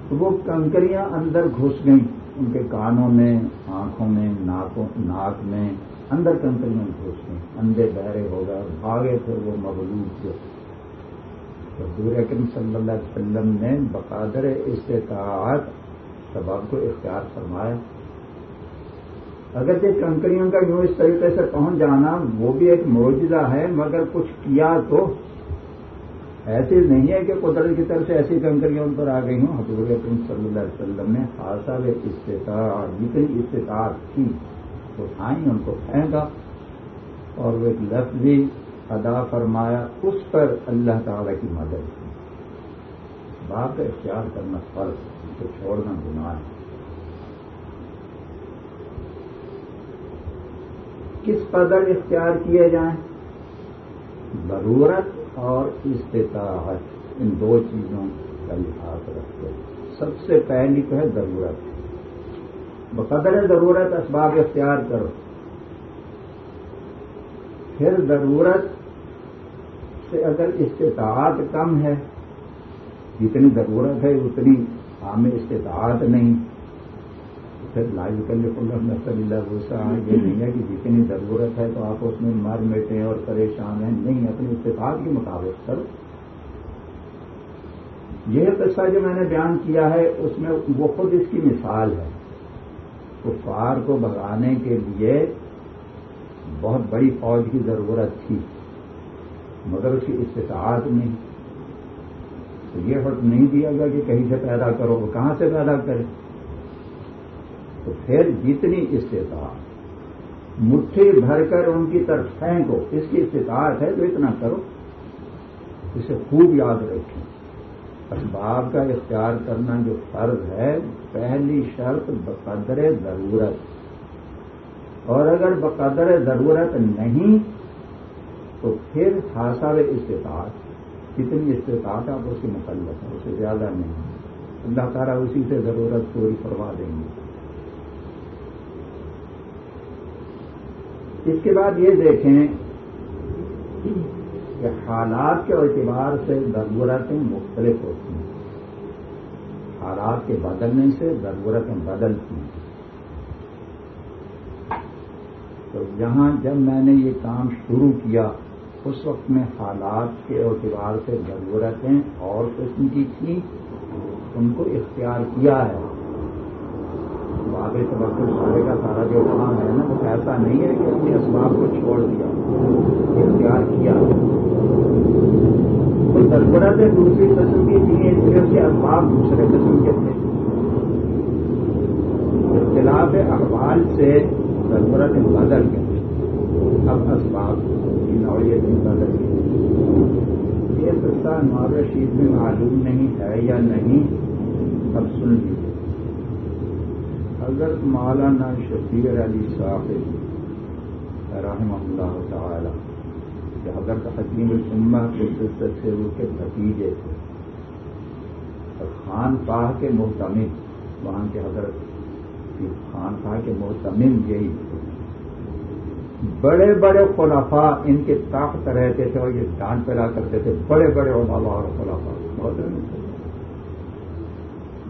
تو وہ کنکریاں اندر گھس گئیں۔ ان کے کانوں میں، آنکھوں میں، ناکوں، ناک میں اندر کنکریاں گھس گئیں۔ اندھے بہرے ہو گئے اور بھاگے تھے وہ مغلوب تھے تو اکرم صلی اللہ علیہ وسلم نے بقادر استطاعت سبب کو اختیار فرمایا۔ اگر کنکریوں کا یوں اس طریقے سے پہنچ جانا وہ بھی ایک معجزہ ہے، مگر کچھ کیا تو ایسی نہیں ہے کہ قدرت کی طرف سے ایسی کنکریوں پر آ گئی ہوں۔ حضور اکرم صلی اللہ علیہ وسلم نے خاصا استطاع جتنی استطاعت تھی تو آئیں ان کو پھینکا اور وہ ایک لفظ بھی ادا فرمایا، اس پر اللہ تعالی کی مدد کی۔ باپ کا اختیار کرنا فرض کو چھوڑنا گناہ ہے۔ کس قدر اختیار کیے جائیں؟ ضرورت اور استطاعت، ان دو چیزوں کا لحاظ رکھتے سب سے پہلی تو ہے ضرورت۔ بقدر ضرورت اسباب اختیار کرو۔ پھر ضرورت سے اگر استطاعت کم ہے، جتنی ضرورت ہے اتنی عام استطاعت نہیں۔ پھر لاج کر لے نسل اللہ غصہ یہ نہیں ہے کہ جتنی ضرورت ہے تو آپ اس میں مر میٹیں اور پریشان ہیں، نہیں، اپنی استفاد کے مطابق کرو یہ قصہ جو میں نے بیان کیا ہے، اس میں وہ خود اس کی مثال ہے. کفار کو بھگانے کے لیے بہت بڑی فوج کی ضرورت تھی، مگر اس کی استطاعت نہیں. تو یہ حق نہیں دیا گیا کہ کہیں سے پیدا کرو، وہ کہاں سے پیدا کرے؟ تو پھر جتنی استطاعت، مٹھی بھر کر ان کی طرف پھینکو، اس کی استطاعت ہے تو اتنا کرو، اسے خوب یاد رکھیں۔ اسباب کا اختیار کرنا جو فرض ہے، پہلی شرط بقدر ضرورت۔ اور اگر بقدر ضرورت نہیں، تو پھر حاصل استطاعت، کتنی استطاعت آپ اس کی مقلت ہے اسے زیادہ نہیں۔ اللہ تعالیٰ اسی سے ضرورت پوری کروا دیں گے۔ اس کے بعد یہ دیکھیں کہ حالات کے اعتبار سے ضرورتیں مختلف ہوتی ہیں۔ حالات کے بدلنے سے ضرورتیں بدلتی ہیں۔ تو یہاں جب میں نے یہ کام شروع کیا، اس وقت میں حالات کے اعتبار سے ضرورتیں اور قسم کی تھیں، ان کو اختیار کیا ہے۔ بابے وقت سارے کا سارا جو کام ہے نا، وہ ایسا نہیں ہے کہ اپنے اسباب کو چھوڑ دیا، اختیار کیا۔ تو ضرورت دوسری قسم کی تھی اس لیے اس کے اسباب دوسرے قسم کے تھے اختلاف اخبار حال سے ضرورت بدل گئی اب اسباب کی نوعیت میں بدل گئی یہ قصہ نواب رشید میں معلوم نہیں ہے یا نہیں، اب سن لیجیے حضرت مولانا شفیع علی صاحب رحم اللہ تعالی، کہ حضرت حکیم الامہ کے سلسلے سے وہ کے بھتیجے تھے۔ اور خان پاہ کے محتمم وہاں کے حضرت خان پاہ کے محتمم یہی تھے۔ بڑے بڑے خلافا ان کے طاقت رہتے تھے اور یہ ڈانٹ پیدا کرتے تھے۔ بڑے بڑے علماء اور خلافا بہت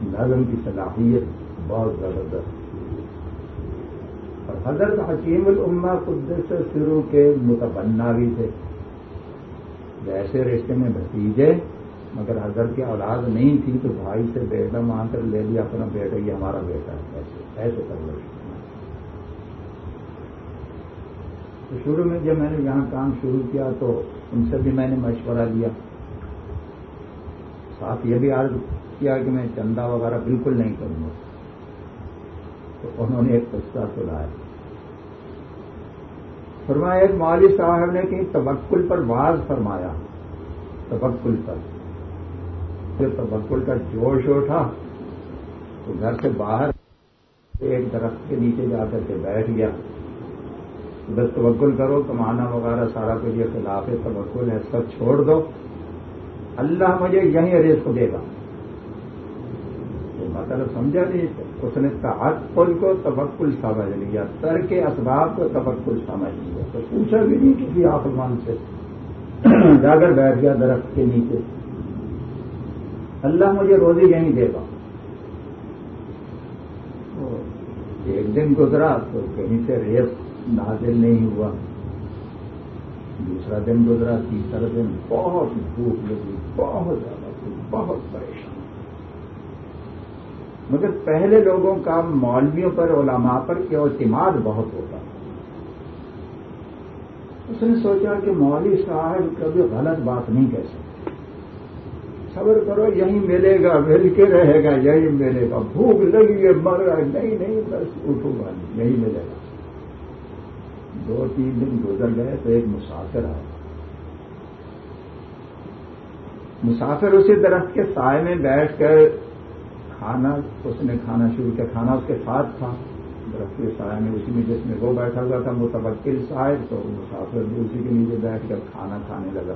نظم کی صلاحیت بہت زبردست اور حضرت حکیم الامہ قدس شروع کے متبنا بھی تھے۔ ویسے رشتے میں بھتیجے، مگر حضرت کی اولاد نہیں تھی تو بھائی سے بیٹا مان کر لے لیا، اپنا بیٹا یہ ہمارا بیٹا ہے۔ ایسے ایسے کر لو۔ تو شروع میں جب میں نے یہاں کام شروع کیا تو ان سے بھی میں نے مشورہ لیا۔ ساتھ یہ بھی عرض کیا کہ میں چندہ وغیرہ بالکل نہیں کروں گا۔ تو انہوں نے ایک قصہ سنایا فرمایا، ایک مالی صاحب نے کہ تبکل پر باز فرمایا۔ تبکل پر۔ پھر تبکل کا جوش اٹھا تو گھر سے باہر ایک درخت کے نیچے جا کر کے بیٹھ گیا۔ بس تبکل کرو، کمانا وغیرہ سارا کچھ یہ خلاف ہے تبکل ہے، سب چھوڑ دو۔ اللہ مجھے یہیں ریس کو دے گا۔ مطلب سمجھا نہیں اس نے تعقل کو تبکل سمجھ لیا یعنی سر کے اسباب کو تبکل سمجھ لیا تو پوچھا بھی نہیں کسی آسمان سے۔ جا کر بیٹھ گیا درخت کے نیچے۔ اللہ مجھے روزی یہیں دے گا۔ ایک دن گزرا تو کہیں سے ریس نازل نہیں ہوا۔ دوسرا دن گزرا، تیسرا دن بہت بھوک لگی، بہت زیادہ بہت پریشان۔ مگر پہلے لوگوں کا مولویوں پر، علماء پر کیا اعتماد بہت ہوتا۔ اس نے سوچا کہ مولوی صاحب کبھی غلط بات نہیں کہہ سکتے۔ صبر کرو یہیں ملے گا، مل کے رہے گا یہیں ملے گا۔ بھوک لگی ہے، مر رہا ہے نہیں نہیں، بس اٹھوں گا یہیں ملے گا۔ دو تین دن گزر گئے تو ایک مسافر آیا۔ مسافر اسی درخت کے سائے میں بیٹھ کر کھانا، اس نے کھانا شروع کیا، کھانا اس کے ساتھ تھا۔ درخت کے سائے میں، اسی میں جس میں وہ بیٹھا ہوا تھا متبکل صاحب تو مسافر بھی اسی کے نیچے بیٹھ کر کھانا کھانے لگا۔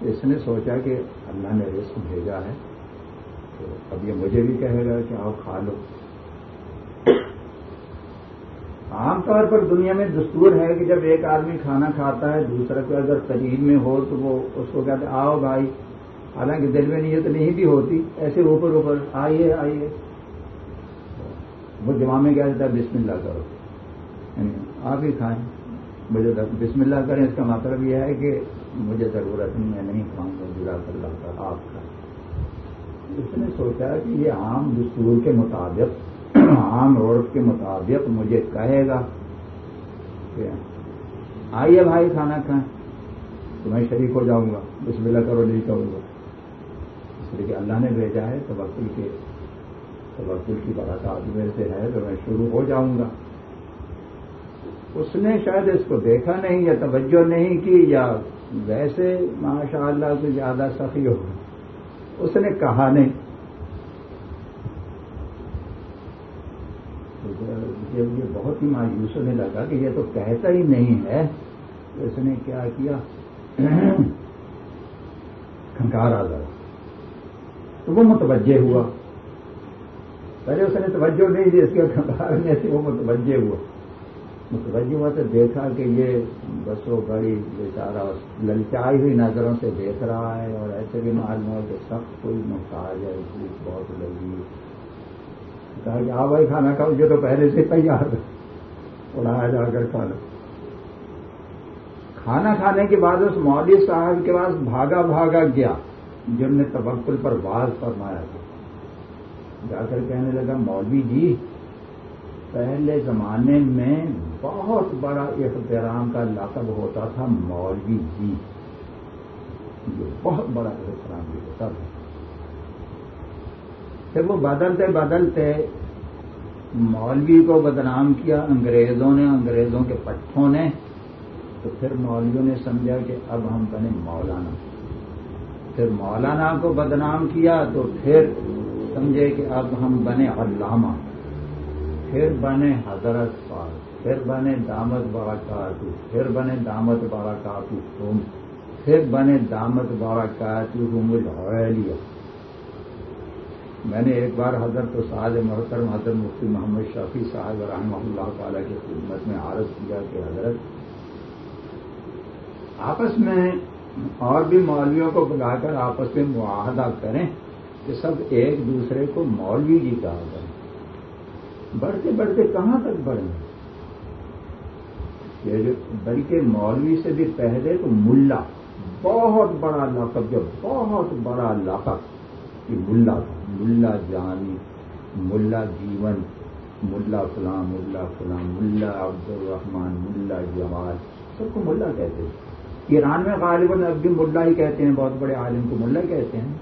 اس نے سوچا کہ اللہ نے رزق بھیجا ہے، تو اب یہ مجھے بھی کہے گا کہ آؤ کھا لو۔ عام طور پر دنیا میں دستور ہے کہ جب ایک آدمی کھانا کھاتا ہے، دوسرا کو اگر قریب میں ہو تو وہ اس کو کہتے آؤ بھائی حالانکہ دل میں نیت نہیں بھی ہوتی، ایسے اوپر اوپر، آئیے آئیے۔ وہ جمع میں کیا دیتا ہے، بسم اللہ کرو۔ یعنی آپ ہی کھائیں۔ مجھے بسم اللہ کریں، اس کا مطلب یہ ہے کہ مجھے ضرورت نہیں میں نہیں کھاؤں گا جدا کر لاتا آپ کا اس نے سوچا کہ یہ عام دستور کے مطابق، عام عورت کے مطابق مجھے کہے گا کہ آئیے بھائی کھانا کھائیں، تو میں شریک ہو جاؤں گا۔ بسم اللہ کرو، نہیں کہوں گا۔ اس لیے کہ اللہ نے بھیجا ہے تبکل کے تبکل کی بڑا آدمی سے ہے تو میں شروع ہو جاؤں گا۔ اس نے شاید اس کو دیکھا نہیں یا توجہ نہیں کی یا ویسے ماشاء اللہ سے زیادہ سخی ہو اس نے کہا نہیں۔ جب یہ بہت ہی مایوس ہونے لگا کہ یہ تو کہتا ہی نہیں ہے۔ اس نے کیا کیا؟ کھنکار آ گیا۔ تو وہ متوجہ ہوا۔ پہلے اس نے توجہ نہیں دی، اس کے کھنکار سے وہ متوجہ ہوا۔ متوجہ ہوا تو دیکھا کہ یہ بسوں بڑی بیچارہ للچائی ہوئی نظروں سے دیکھ رہا ہے اور ایسے بھی معلوم ہوا کہ سخت کوئی محتاج ہے بھوک بہت لگی کہا کہ آ بھائی کھانا کھاؤ جو تو پہلے سے تیار اڑایا جا کر کھا لو۔ کھانا کھانے کے بعد اس مولوی صاحب کے پاس بھاگا بھاگا گیا۔ جن نے تبکل پر باز فرمایا تھا۔ جا کر کہنے لگا، مولوی جی پہلے زمانے میں بہت بڑا احترام کا لقب ہوتا تھا مولوی جی۔ جو بہت بڑا احترام بھی ہوتا تھا۔ پھر وہ بدلتے بدلتے مولوی کو بدنام کیا، انگریزوں نے، انگریزوں کے پٹھوں نے۔ تو پھر مولویوں نے سمجھا کہ اب ہم بنے مولانا۔ پھر مولانا کو بدنام کیا تو پھر سمجھے کہ اب ہم بنے علامہ، پھر بنے حضرت سال پھر بنے دامت بڑا کاتو پھر بنے دامت بڑا کاتو تم پھر بنے دامت بڑا کاتو تم لیا میں نے ایک بار حضرت سعد محترم، حضرت مفتی محمد شفیع صاحب رحمہ اللہ تعالیٰ کی خدمت میں عرض کیا کہ حضرت، آپس میں اور بھی مولویوں کو بلا کر آپس میں معاہدہ کریں کہ سب ایک دوسرے کو مولوی جی کہا کریں بڑھتے بڑھتے کہاں تک بڑھیں؟ بلکہ مولوی سے بھی پہلے تو ملا، بہت بڑا لقب، جو بہت بڑا لقب کہ ملا تھا۔ ملا جانی، ملا جیون، ملا فلاں ملا فلاں ملا عبد الرحمان ملا جمال سب کو ملا کہتے ہیں ایران میں غالباً اب بھی ملا ہی کہتے ہیں، بہت بڑے عالم کو ملا کہتے ہیں۔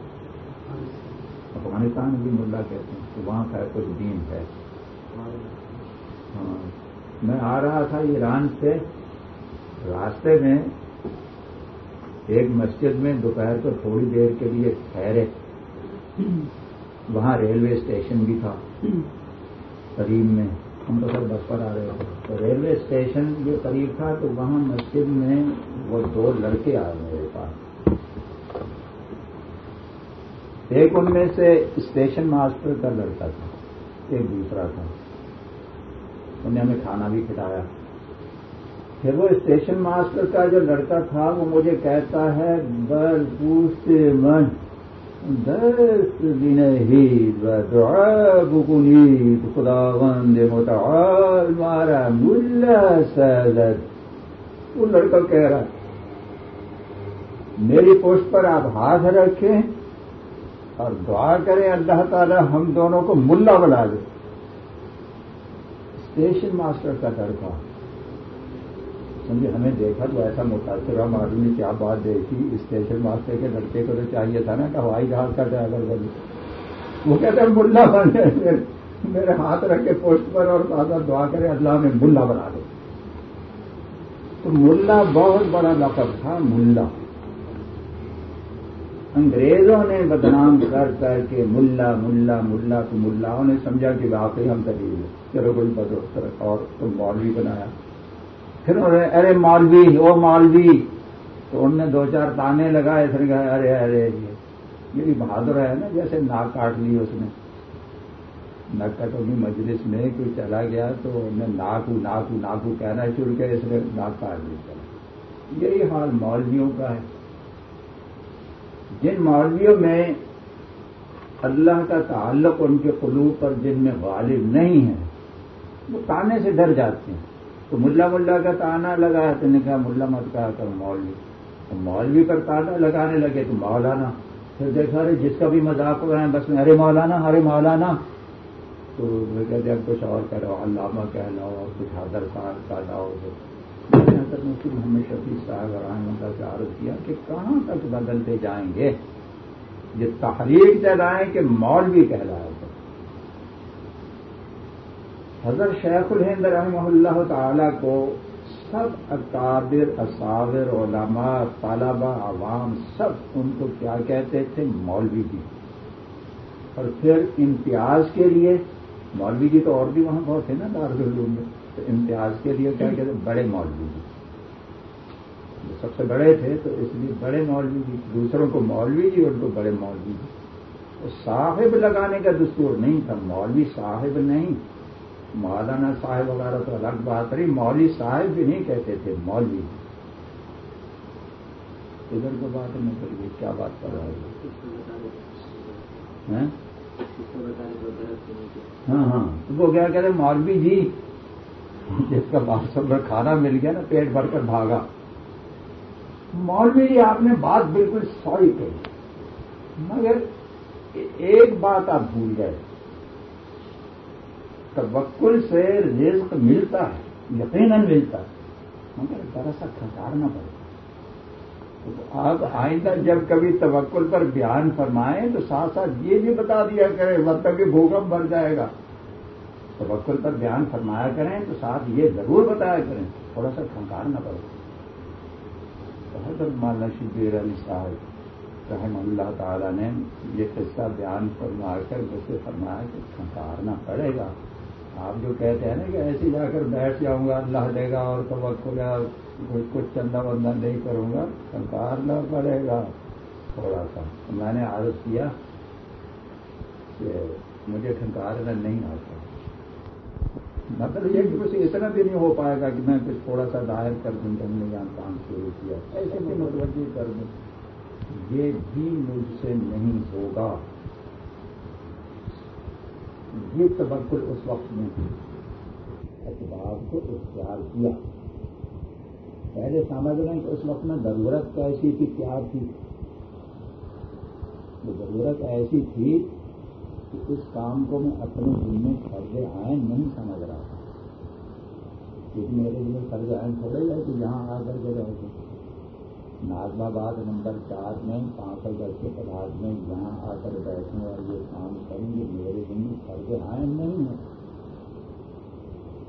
افغانستان میں بھی ملا کہتے ہیں، تو وہاں کا کچھ دین ہے۔ ہاں میں آ رہا تھا ایران سے۔ راستے میں ایک مسجد میں دوپہر کو تھوڑی دیر کے لیے ٹھہرے۔ وہاں ریلوے اسٹیشن بھی تھا۔ قریب میں۔ ہم تو سر بس پر آ رہے تھے۔ تو ریلوے اسٹیشن جو قریب تھا، تو وہاں مسجد میں وہ دو لڑکے آئے میرے پاس۔ ایک ان میں سے اسٹیشن ماسٹر کا لڑکا تھا، ایک دوسرا تھا۔ انہوں نے ہمیں کھانا بھی کھلایا۔ پھر وہ اسٹیشن ماسٹر کا جو لڑکا تھا، وہ مجھے کہتا ہے بر پوچھتے من، دست ہی بکنی خدا وند متعال، مارا ملا سیدت وہ لڑکا کہہ رہا ہے، میری پوسٹ پر آپ ہاتھ رکھیں اور دعا کریں اللہ تعالی ہم دونوں کو ملا بنا دے. اسٹیشن ماسٹر کا لڑکا سمجھے، ہمیں دیکھا تو ایسا متاثر ہم آدمی کیا بات دیکھی؟ اسٹیشن ماسٹر کے لڑکے کو تو چاہیے تھا نا کہ ہوائی جہاز کا ڈرائیور بنے۔ وہ کہتے ہیں ملا بن جائے میرے ہاتھ رکھ کے پوسٹ پر اور دعا کرے، اللہ میں ملا بنا دے۔ تو ملا بہت بڑا لقب تھا، ملا۔ انگریزوں نے بدنام کر کر کے ملا ملا ملا تو ملاؤں نے سمجھا کہ واقعی ہم کبھی چلو کوئی بدو اور تم مولوی بنایا۔ پھر ارے مالوی او مالوی تو ان نے دو چار تانے لگائے، پھر کہا ارے ارے، یہ بھی بہادر ہے نا، جیسے ناک کاٹ لی اس نے۔ نک کٹونی مجلس میں کوئی چلا گیا تو انہوں نے ناکو ناکو ناکو کہنا شروع کیا، اس نے ناک کاٹ چلا یہی حال مولویوں کا ہے۔ جن مولویوں میں اللہ کا تعلق ان کے قلوب پر جن میں غالب نہیں ہے، وہ تانے سے ڈر جاتے ہیں۔ تو ملا ملا کا تانا لگایا تو نے کہا، ملا مت کہا کر مولوی۔ تو مولوی پر تانا لگانے لگے تو مولانا۔ پھر دیکھا رہے جس کا بھی مذاق ہو رہے ہیں، بس میں، ارے مولانا ارے مولانا۔ تو وہ کہتے اب کچھ اور کرو، علامہ کہہ لاؤ اور کچھ حضر صاحب کا لاؤ حضرت مفتی محمد شفیع صاحب رحمۃ اللہ سے عرض کیا کہ کہاں تک بدلتے جائیں گے؟ یہ تحریک چلائیں کہ مولوی کہلائے حضرت شیخ الہند رحمہ اللہ تعالی کو سب اکابر اصابر علماء طلبہ عوام سب ان کو کیا کہتے تھے؟ مولوی جی۔ اور پھر امتیاز کے لیے مولوی جی تو اور بھی وہاں بہت تھے نا دارالعلوم میں، تو امتیاز کے لیے کیا کہتے بڑے مولوی جی۔ سب سے بڑے تھے، تو اس لیے بڑے مولوی جی۔ دوسروں کو مولوی جی ان کو بڑے مولوی جی۔ صاحب لگانے کا دستور نہیں تھا، مولوی صاحب نہیں۔ مولانا صاحب وغیرہ تو الگ بات رہی، مولوی صاحب بھی نہیں کہتے تھے، مولوی جی۔ ادھر کو بات نہیں کریے کیا بات کر رہا ہے ہاں ہاں۔ وہ کیا کہتے مولوی جی جس کا بات سب کھانا مل گیا نا، پیٹ بھر کر بھاگا۔ مولوی جی آپ نے بات بالکل سوری کہی۔ مگر ایک بات آپ بھول گئے۔ توکل سے رزق ملتا ہے، یقیناً ملتا ہے، مگر ذرا سا کھٹارنا پڑتا ہاں، آپ آئندہ جب کبھی توکل پر بیان فرمائیں تو ساتھ ساتھ یہ بھی بتا دیا کرے مطلب کہ بھوکم بھر جائے گا۔ توکل پر بیان فرمایا کریں تو ساتھ یہ ضرور بتایا کریں، تھوڑا سا کھنکار نہ پڑے بہت مانا شبیر علی صاحب، رحم اللہ تعالیٰ نے یہ قصہ بیان فرما کر، جیسے فرمایا کہ کھنکارنا پڑے گا۔ آپ جو کہتے ہیں نا کہ ایسے جا کر بیٹھ جاؤں گا، اللہ دے گا اور توکل کچھ چندہ بندہ نہیں کروں گا کھنکارنا پڑے گا۔ تھوڑا سا۔ میں نے عادت کیا کہ مجھے کھنکارنا نہیں آتا۔ مطلب یہ کہ کچھ اتنا بھی نہیں ہو پائے گا کہ میں کچھ تھوڑا سا ظاہر کر دوں تو ہم نے یہاں کام شروع کیا۔ ایسے بھی متوجہ کر دوں۔ یہ بھی مجھ سے نہیں ہوگا۔ یہ تبکل اس وقت میں اخبار کو اختیار کیا۔ پہلے سمجھ رہے ہیں کہ اس وقت میں ضرورت کیسی تھی، کیا تھی؟ ضرورت ایسی تھی کہ اس کام کو میں اپنے دل میں فرض آئیں نہیں سمجھ رہا۔ تھا میرے دل میں فرض آئیں تھوڑے ہے کہ یہاں آ کر کے رہے تھے نازم آباد نمبر چار میں پانچ سو دس کے پدارت میں یہاں آ کر بیٹھیں اور یہ کام کریں گے، میرے دل میں فرض آئیں نہیں ہے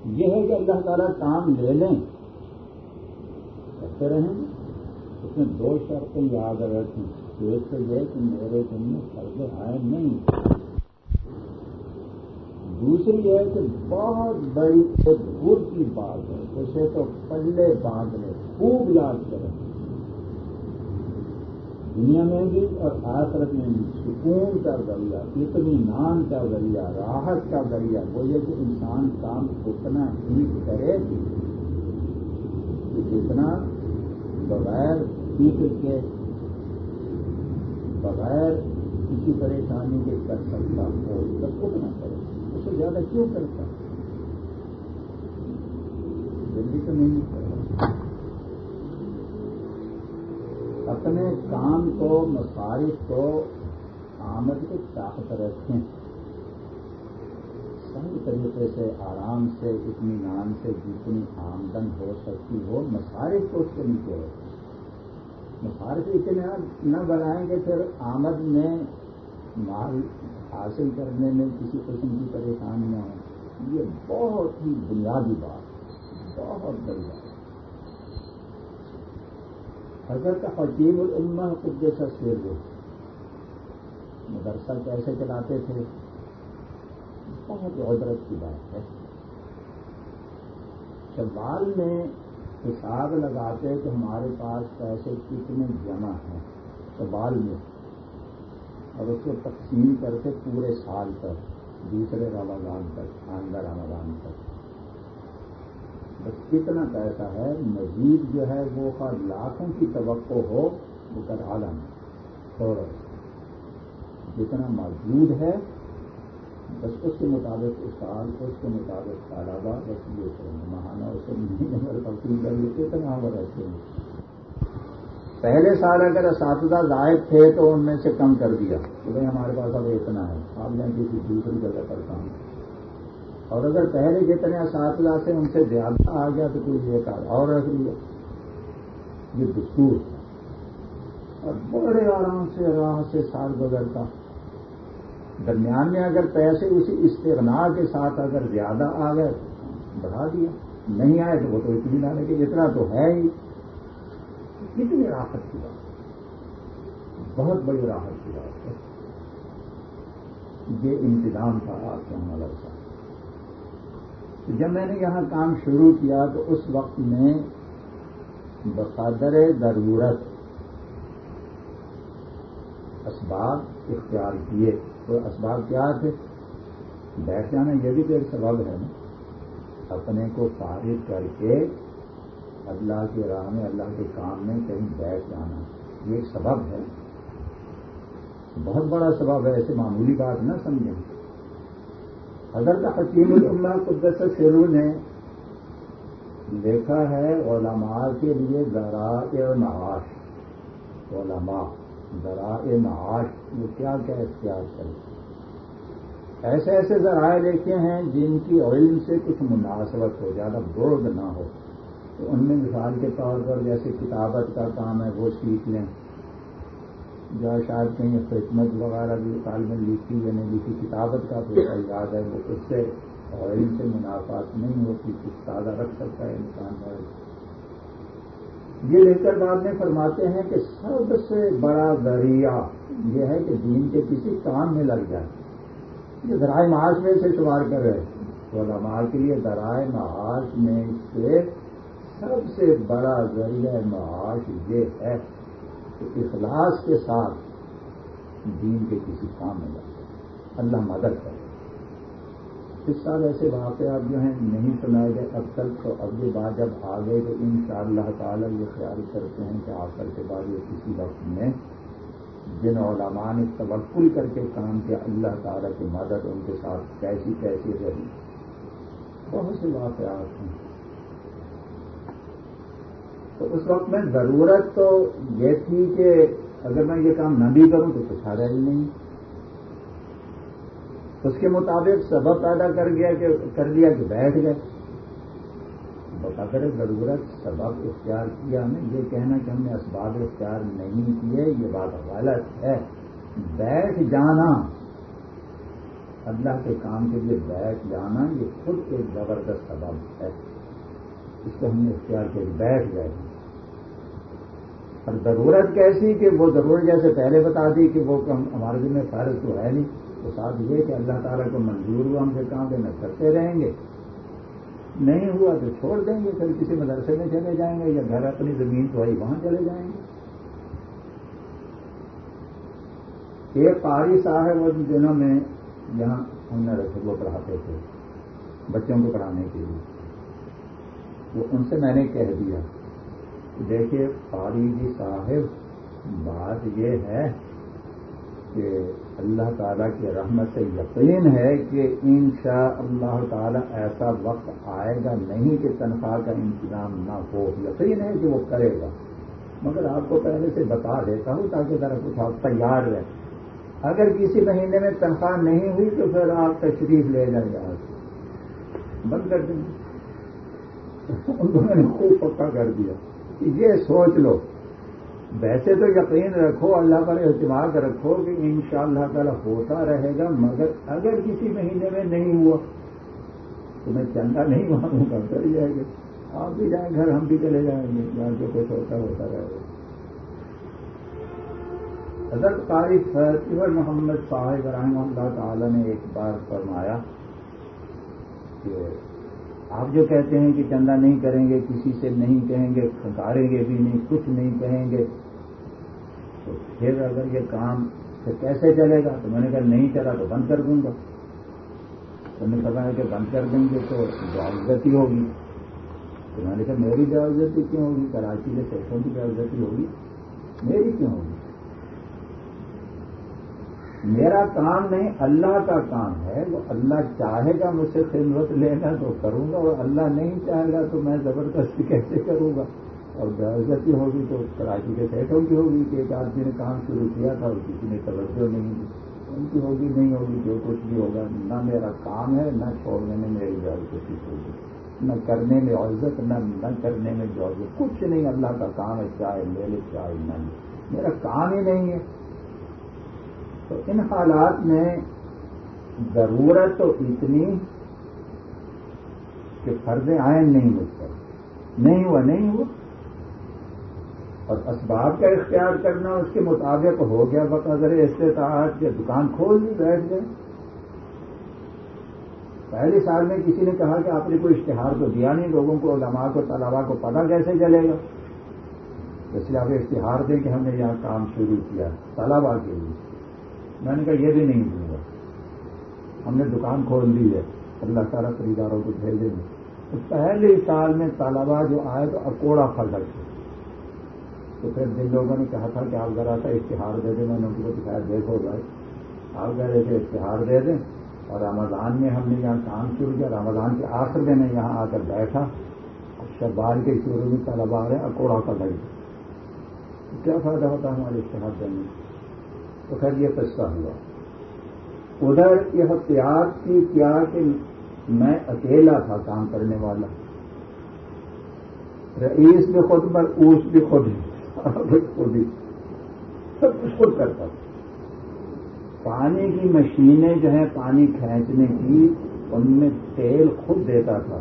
یہ ہے کہ اللہ تعالیٰ کام لے لیں۔ کرتے رہیں؟ اس میں دو شرطیں یاد رکھیں۔ ایک تو یہ کہ میرے دل میں فرض آئے نہیں۔ دوسری ہے کہ بہت بڑی ایک گر کی بات ہے۔ اسے تو پلے باندھ لے خوب یاد کریں۔ دنیا میں بھی اور آخرت میں بھی سکون کا ذریعہ اتنی نان کا ذریعہ، راحت کا ذریعہ وہ یہ کہ انسان کام اتنا ہی کرے کہ جتنا بغیر فکر کے، بغیر کسی پریشانی کے کر سکتا ہو بس اتنا کرے۔ اس سے زیادہ کیوں کرتا؟ جلدی تو نہیں کرتا۔ اپنے کام کو مصارف کو آمد کو چاہت رکھیں۔ صحیح طریقے سے، آرام سے اتنی نام سے جتنی آمدن ہو سکتی ہو مصارف کو اس کے نیچے ہو مصارف اتنے نہ بنائیں گے پھر آمد میں مال حاصل کرنے میں کسی قسم کی پریشانیاں ہوں یہ بہت ہی بنیادی بات، بہت بڑی بات۔ حضرت حکیم العلما کچھ جیسا شیر ہو مدرسہ کیسے چلاتے تھے۔ بہت عدرت کی بات ہے۔ شوال میں حساب لگاتے کہ ہمارے پاس پیسے کتنے جمع ہیں۔ سوال میں۔ اور اس کو تقسیم کرتے پورے سال تک۔ دوسرے رمضان تک آندہ رمضان تک۔ بس کتنا پیسہ ہے؟ مزید جو ہے وہ لاکھوں کی توقع ہو، وہ کر عالم اور جتنا موجود ہے، بس اس کے مطابق اس اس کے مطابق طالبہ، بس یہ مہانہ اس سے نہیں تقسیم کر لیتے اتنا وہ رہتے ہیں۔ پہلے سال اگر اساتذہ زائد تھے تو ان میں سے کم کر دیا۔ کہ بھائی ہمارے پاس اب اتنا ہے۔ آپ جائیں کسی دوسری جگہ پر کام اور اگر پہلے جتنے اساتذہ تھے، ان سے زیادہ آ گیا تو کوئی ایک اور رکھ لیا۔ یہ دستور اور بڑے آرام سے، راہ سے سال گزرتا۔ درمیان میں اگر پیسے اسی استغنا کے ساتھ اگر زیادہ آ گئے تو بڑھا دیا۔ نہیں آئے تو وہ تو اتنی نہ لگے اتنا تو ہے ہی۔ کتنی راحت کی بات بہت بڑی راحت کی بات ہے۔ یہ انتظام تھا آپ کے ہمارا کا جب میں نے یہاں کام شروع کیا تو اس وقت میں بقادر ضرورت اسباب اختیار کیے۔ تو اسباب کیا تھے؟ بیٹھ جانا، یہ بھی تو ایک سبب ہے نا۔ اپنے کو فارغ کر کے اللہ کے راہ میں، اللہ کے کام میں کہیں بیٹھ جانا، یہ ایک سبب ہے۔ بہت بڑا سبب ہے ایسے معمولی بات نہ سمجھیں۔ حضرت حکیم اللہ قدس شروع نے دیکھا ہے علماء کے لیے ذرائع معاش۔ علماء، ذرائع معاش، یہ کیا کیا اختیار کرے ایسے ایسے ذرائع دیکھے ہیں جن کی علم سے کچھ مناسبت ہو، زیادہ بورڈ نہ ہو۔ تو ان میں مثال کے طور پر جیسے کتابت کا کام ہے، وہ سیکھ لیں۔ جو شاید کہیں خدمت وغیرہ بھی کال میں لکھی یا نہیں لکھی، کتابت کا پیسہ یاد ہے، وہ اس سے آئل سے منافعات نہیں ہوتی، کچھ تازہ رکھ سکتا ہے انسان آئل یہ لے کر بعد میں فرماتے ہیں کہ سب سے بڑا ذریعہ یہ ہے کہ دین کے کسی کام میں لگ جائے۔ یہ ذرائع معاش میں سے شمار کر رہے تو علماء کے لیے ذرائع معاش میں سے سب سے بڑا ذریعہ معاش یہ ہے۔ کہ اخلاص کے ساتھ دین کے کسی کام میں لگ اللہ مدد کرے۔ اس سال ایسے واقعات جو ہیں نہیں سنائے گئے۔ اب تک تو اب یہ بات جب آ گئے تو ان شاء اللہ تعالیٰ یہ خیال کرتے ہیں کہ آخر کے بعد یہ کسی وقت میں جن علماء نے تبکل کر کے کام کیا، اللہ تعالیٰ کی مدد ان کے ساتھ کیسی کیسی رہی۔ بہت سے واقعات ہیں۔ تو اس وقت میں ضرورت تو یہ تھی کہ اگر میں یہ کام نہ بھی کروں تو کچھ آ رہا ہی نہیں۔ اس کے مطابق سبب پیدا کر گیا کہ کر لیا کہ بیٹھ گئے۔ بتا کرے ضرورت، سبب اختیار کیا ہمیں یہ کہنا کہ ہم نے اسباب اختیار نہیں کیے، یہ بات غلط ہے۔ بیٹھ جانا۔ اللہ کے کام کے لیے بیٹھ جانا، یہ خود ایک زبردست سبب ہے۔ اس کو ہم نے اختیار کیا بیٹھ گئے اور ضرورت کیسی کہ وہ ضرورت جیسے پہلے بتا دی کہ وہ ہمارے دل میں فرض تو ہے نہیں۔ تو ساتھ یہ کہ اللہ تعالیٰ کو منظور ہوا ہم سے کام دینا کرتے رہیں گے۔ نہیں ہوا تو چھوڑ دیں گے، پھر کسی مدرسے میں چلے جائیں گے یا گھر اپنی زمین تو آئی، وہاں چلے جائیں گے۔ ایک قاری صاحب ان دنوں میں یہاں ہم نے رکھے وہ پڑھاتے تھے، بچوں کو پڑھانے کے لیے۔ وہ ان سے میں نے کہہ دیا۔ دیکھیے قاری جی صاحب، بات یہ ہے کہ اللہ تعالیٰ کی رحمت سے یقین ہے کہ ان شاء اللہ تعالیٰ ایسا وقت آئے گا نہیں کہ تنخواہ کا انتظام نہ ہو۔ یقین ہے کہ وہ کرے گا۔ مگر آپ کو پہلے سے بتا دیتا ہوں تاکہ ذرا کچھ آپ تیار رہے اگر کسی مہینے میں تنخواہ نہیں ہوئی تو پھر آپ تشریف لے جائیں گے۔ آج بند کر دیں۔ گے نے خوب پکا کر دیا۔ یہ سوچ لو۔ ویسے تو یقین رکھو، اللہ پر اعتماد رکھو کہ ان شاء اللہ تعالیٰ ہوتا رہے گا، مگر اگر کسی مہینے میں نہیں ہوا، تو میں چندہ نہیں مانوں گا کر جائے گا۔ آپ بھی جائیں گھر، ہم بھی چلے جائیں گے جہاں جو کچھ ہوتا ہوتا رہے گا۔ حضرت قاری فیصل محمد صاحب رحمہ اللہ تعالی نے ایک بار فرمایا کہ آپ جو کہتے ہیں کہ چندہ نہیں کریں گے، کسی سے نہیں کہیں گے کھنکاریں گے بھی نہیں، کچھ نہیں کہیں گے۔ تو پھر اگر یہ کام پھر کیسے چلے گا؟ تو میں نے کہا نہیں چلا تو بند کر دوں گا۔ تو نے کہا کہ بند کر دیں گے تو جاؤزتی ہوگی۔ تو میں نے کہا میری جاؤزتی کیوں ہوگی؟ کراچی کے پیسوں کی جاؤزتی ہوگی؟ میری کیوں ہوگی؟ میرا کام نہیں، اللہ کا کام ہے، وہ اللہ چاہے گا مجھ سے خدمت لینا تو کروں گا، اور اللہ نہیں چاہے گا تو میں زبردستی کیسے کروں گا؟ اور بےعزتی ہوگی تو کراچی کے سیٹوں کی ہوگی کہ ایک آدمی نے کام شروع کیا تھا اور کسی نے توجہ نہیں دی۔ ان کی ہوگی نہیں ہوگی، جو کچھ بھی ہوگا، نہ میرا کام ہے، نہ چھوڑنے میں میری بےعزتی ہوگی۔ نہ کرنے میں عزت، نہ نہ کرنے میں جو کچھ نہیں، اللہ کا کام ہے، چاہے لے لے چاہے نہ میرا کام ہی نہیں ہے۔ تو ان حالات میں ضرورت تو اتنی کہ فرض آئن نہیں مجھ پر نہیں ہوا نہیں ہوا۔ اور اسباب کا اختیار کرنا اس کے مطابق ہو گیا۔ بقدر استطاعت کے دکان کھول دی، بیٹھ گئے۔ پہلے سال میں کسی نے کہا کہ آپ نے کوئی اشتہار تو دیا نہیں، لوگوں کو، علماء کو طلبا کو پتہ کیسے چلے گا؟ اس لیے آپ اشتہار دیں کہ ہم نے یہاں کام شروع کیا طلبا کے لیے۔ میں نے کہا، یہ بھی نہیں دوں گا ہم نے دکان کھول دی ہے۔ اللہ تعالیٰ خریداروں کو بھیج دیں۔ گے تو پہلے سال میں طالبہ جو آئے تو اکوڑا پھل رکھے تو پھر جن لوگوں نے کہا تھا کہ آپ ذرا سا اشتہار دے دیں، میں نے ان کو دکھایا دیکھو بھائی، آپ کہہ رہے تھے اشتہار دے دیں۔ اور رمضان میں ہم نے یہاں کام شروع کیا۔ رمضان کے آخر میں میں یہاں آ کر بیٹھا۔ شبال کے شروع میں طلبا آ رہے اکوڑا کا لگے کیا فائدہ ہوتا ہمارے اشتہار دینے تو خیر یہ قصہ ہوا۔ ادھر یہ احتیاط کی کیا کہ میں اکیلا تھا کام کرنے والا۔ رئیس بھی خود پر، اوس بھی خود خود ہی۔ سب کچھ خود کرتا۔ تھا پانی کی مشینیں جو ہیں، پانی کھینچنے کی، ان میں تیل خود دیتا تھا۔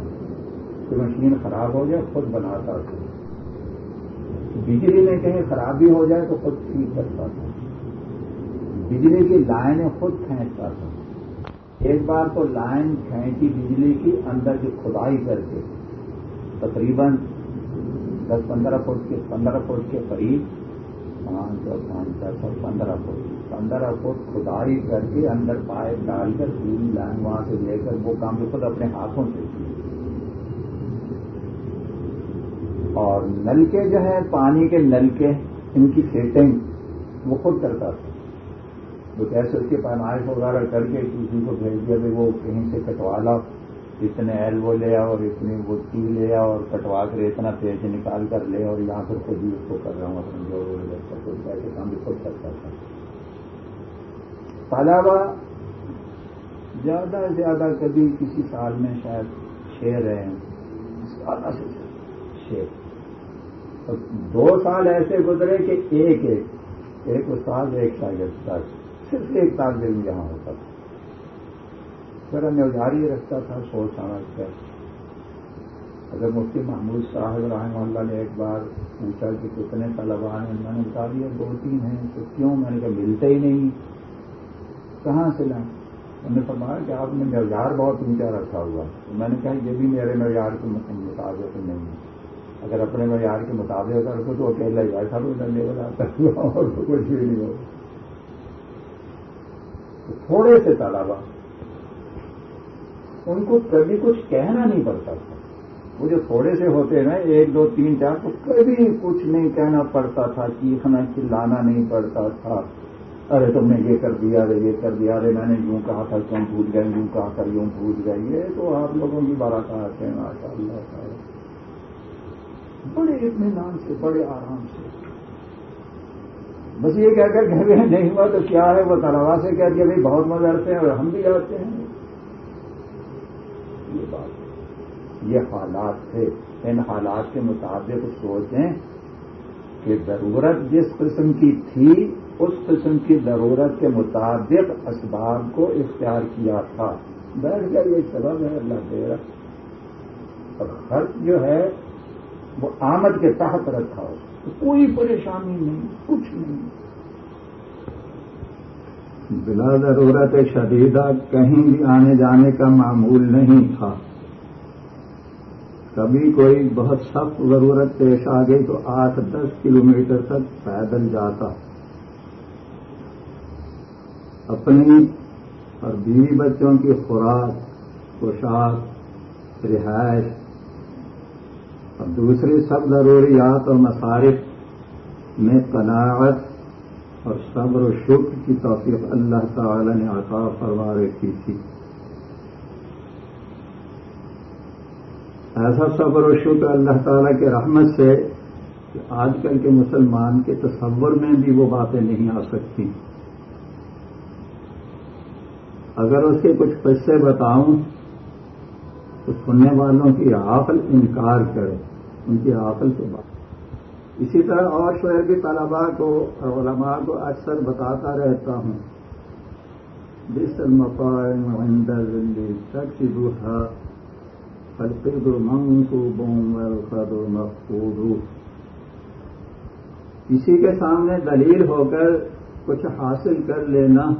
کہ مشین خراب ہو جائے، خود بناتا تھا۔ بجلی میں کہیں خرابی ہو جائے تو خود ٹھیک کرتا تھا۔ بجلی کی لائنیں خود کھینچتا تھا ایک بار تو لائن کھینچی بجلی کی، اندر کی کھدائی کر کے۔ تقریباً دس پندرہ فٹ کے، پندرہ فٹ کے قریب، پانچ سو، پانچ دس اور پندرہ فٹ۔ پندرہ فٹ کھدائی کر کے اندر پائپ ڈال کر پوری لائن وہاں سے لے کر وہ کام بھی خود اپنے ہاتھوں سے کیے۔ اور نلکے جو ہے پانی کے نلکے، ان کی فیٹنگ وہ خود کرتا تھا۔ وہ کیسے اس کی پیمائش وغیرہ کر کے کسی کو بھیج دیا کہ وہ کہیں سے کٹوا لا، اتنے ایل وہ لے اور اتنی وٹی لے آ اور کٹوا کر اتنا پیج نکال کر لے اور یہاں پھر خود ہی اس کو کر رہا ہوں، اپنے جو ایسے کام بھی خود کرتا تھا۔ علاوہ زیادہ زیادہ کبھی کسی سال میں شاید چھ رہے ہیں۔ شیر دو سال ایسے گزرے کہ ایک ایک ایک استاد، ایک شاگرد صرف ایک طالب علم یہاں ہوتا تھا۔ پھر میں جاری رکھتا تھا، سوچ سمجھ کر۔ اگر مفتی محمود صاحب رحمہ اللہ نے ایک بار پوچھا کہ کتنے طلبا ہیں؟ میں نے بتا دیا دو تین ہیں، تو کیوں؟ میں نے کہا ملتے ہی نہیں۔ کہاں سے لائیں؟ انہوں نے فرمایا کہ آپ نے معیار بہت اونچا رکھا ہوا تو میں نے کہا یہ بھی میرے معیار کے مطابق نہیں ہے۔ اگر اپنے معیار کے مطابق رکھو تو اکیلا ہی ایسا بھی ڈنڈے بناتا اور کچھ بھی نہیں ہو تھوڑے سے طلبا ان کو کبھی کچھ کہنا نہیں پڑتا تھا۔ وہ جو تھوڑے سے ہوتے نا، ایک، دو، تین، چار، تو کبھی کچھ نہیں کہنا پڑتا تھا، چیخنا، چلانا نہیں پڑتا تھا۔ ارے تم نے یہ کر دیا، ارے یہ کر دیا، ارے میں نے یوں کہا تھا، کیوں پوچھ گئے، یوں کہا کر یوں پوچھ گئے۔ یہ تو آپ لوگوں کی بارہ آتے ہیں ماشاء اللہ بڑے اطمینان سے، بڑے آرام سے۔ بس یہ کہہ کر گھر نہیں ہوا تو کیا ہے؟ وہ تلوا سے کہہ دیا، بھائی بہت مزہ آتے ہیں اور ہم بھی آتے ہیں۔ یہ بات یہ حالات تھے۔ ان حالات کے مطابق سوچیں کہ ضرورت جس قسم کی تھی، اس قسم کی ضرورت کے مطابق اسباب کو اختیار کیا تھا۔ بیٹھ گیا یہ سبب ہے۔ اللہ دے رہا۔ اور خرچ جو ہے، وہ آمد کے تحت رکھا ہو۔ کوئی پریشانی نہیں، کچھ نہیں۔ بلا ضرورت شدیدہ کہیں بھی آنے جانے کا معمول نہیں تھا۔ کبھی کوئی بہت سخت ضرورت پیش آ گئی تو آٹھ دس کلومیٹر تک پیدل جاتا۔ اپنی اور بیوی بچوں کی خوراک، پوشاک، رہائش اور دوسری سب ضروریات اور مصارف میں قناعت اور صبر و شکر کی توفیق اللہ تعالی نے عطا فرما رکھی تھی۔ ایسا صبر و شکر اللہ تعالی کے رحمت سے کہ آج کل کے مسلمان کے تصور میں بھی وہ باتیں نہیں آ سکتی۔ اگر اس کے کچھ قصے بتاؤں تو سننے والوں کی عقل انکار کرے۔ ان کی عقل سے بات اسی طرح اور شہر بھی طلبا کو اور علماء کو اکثر بتاتا رہتا ہوں۔ جس تک دوسرا فلقد منصوب والقدر مفقود۔ کسی کے سامنے دلیل ہو کر کچھ حاصل کر لینا۔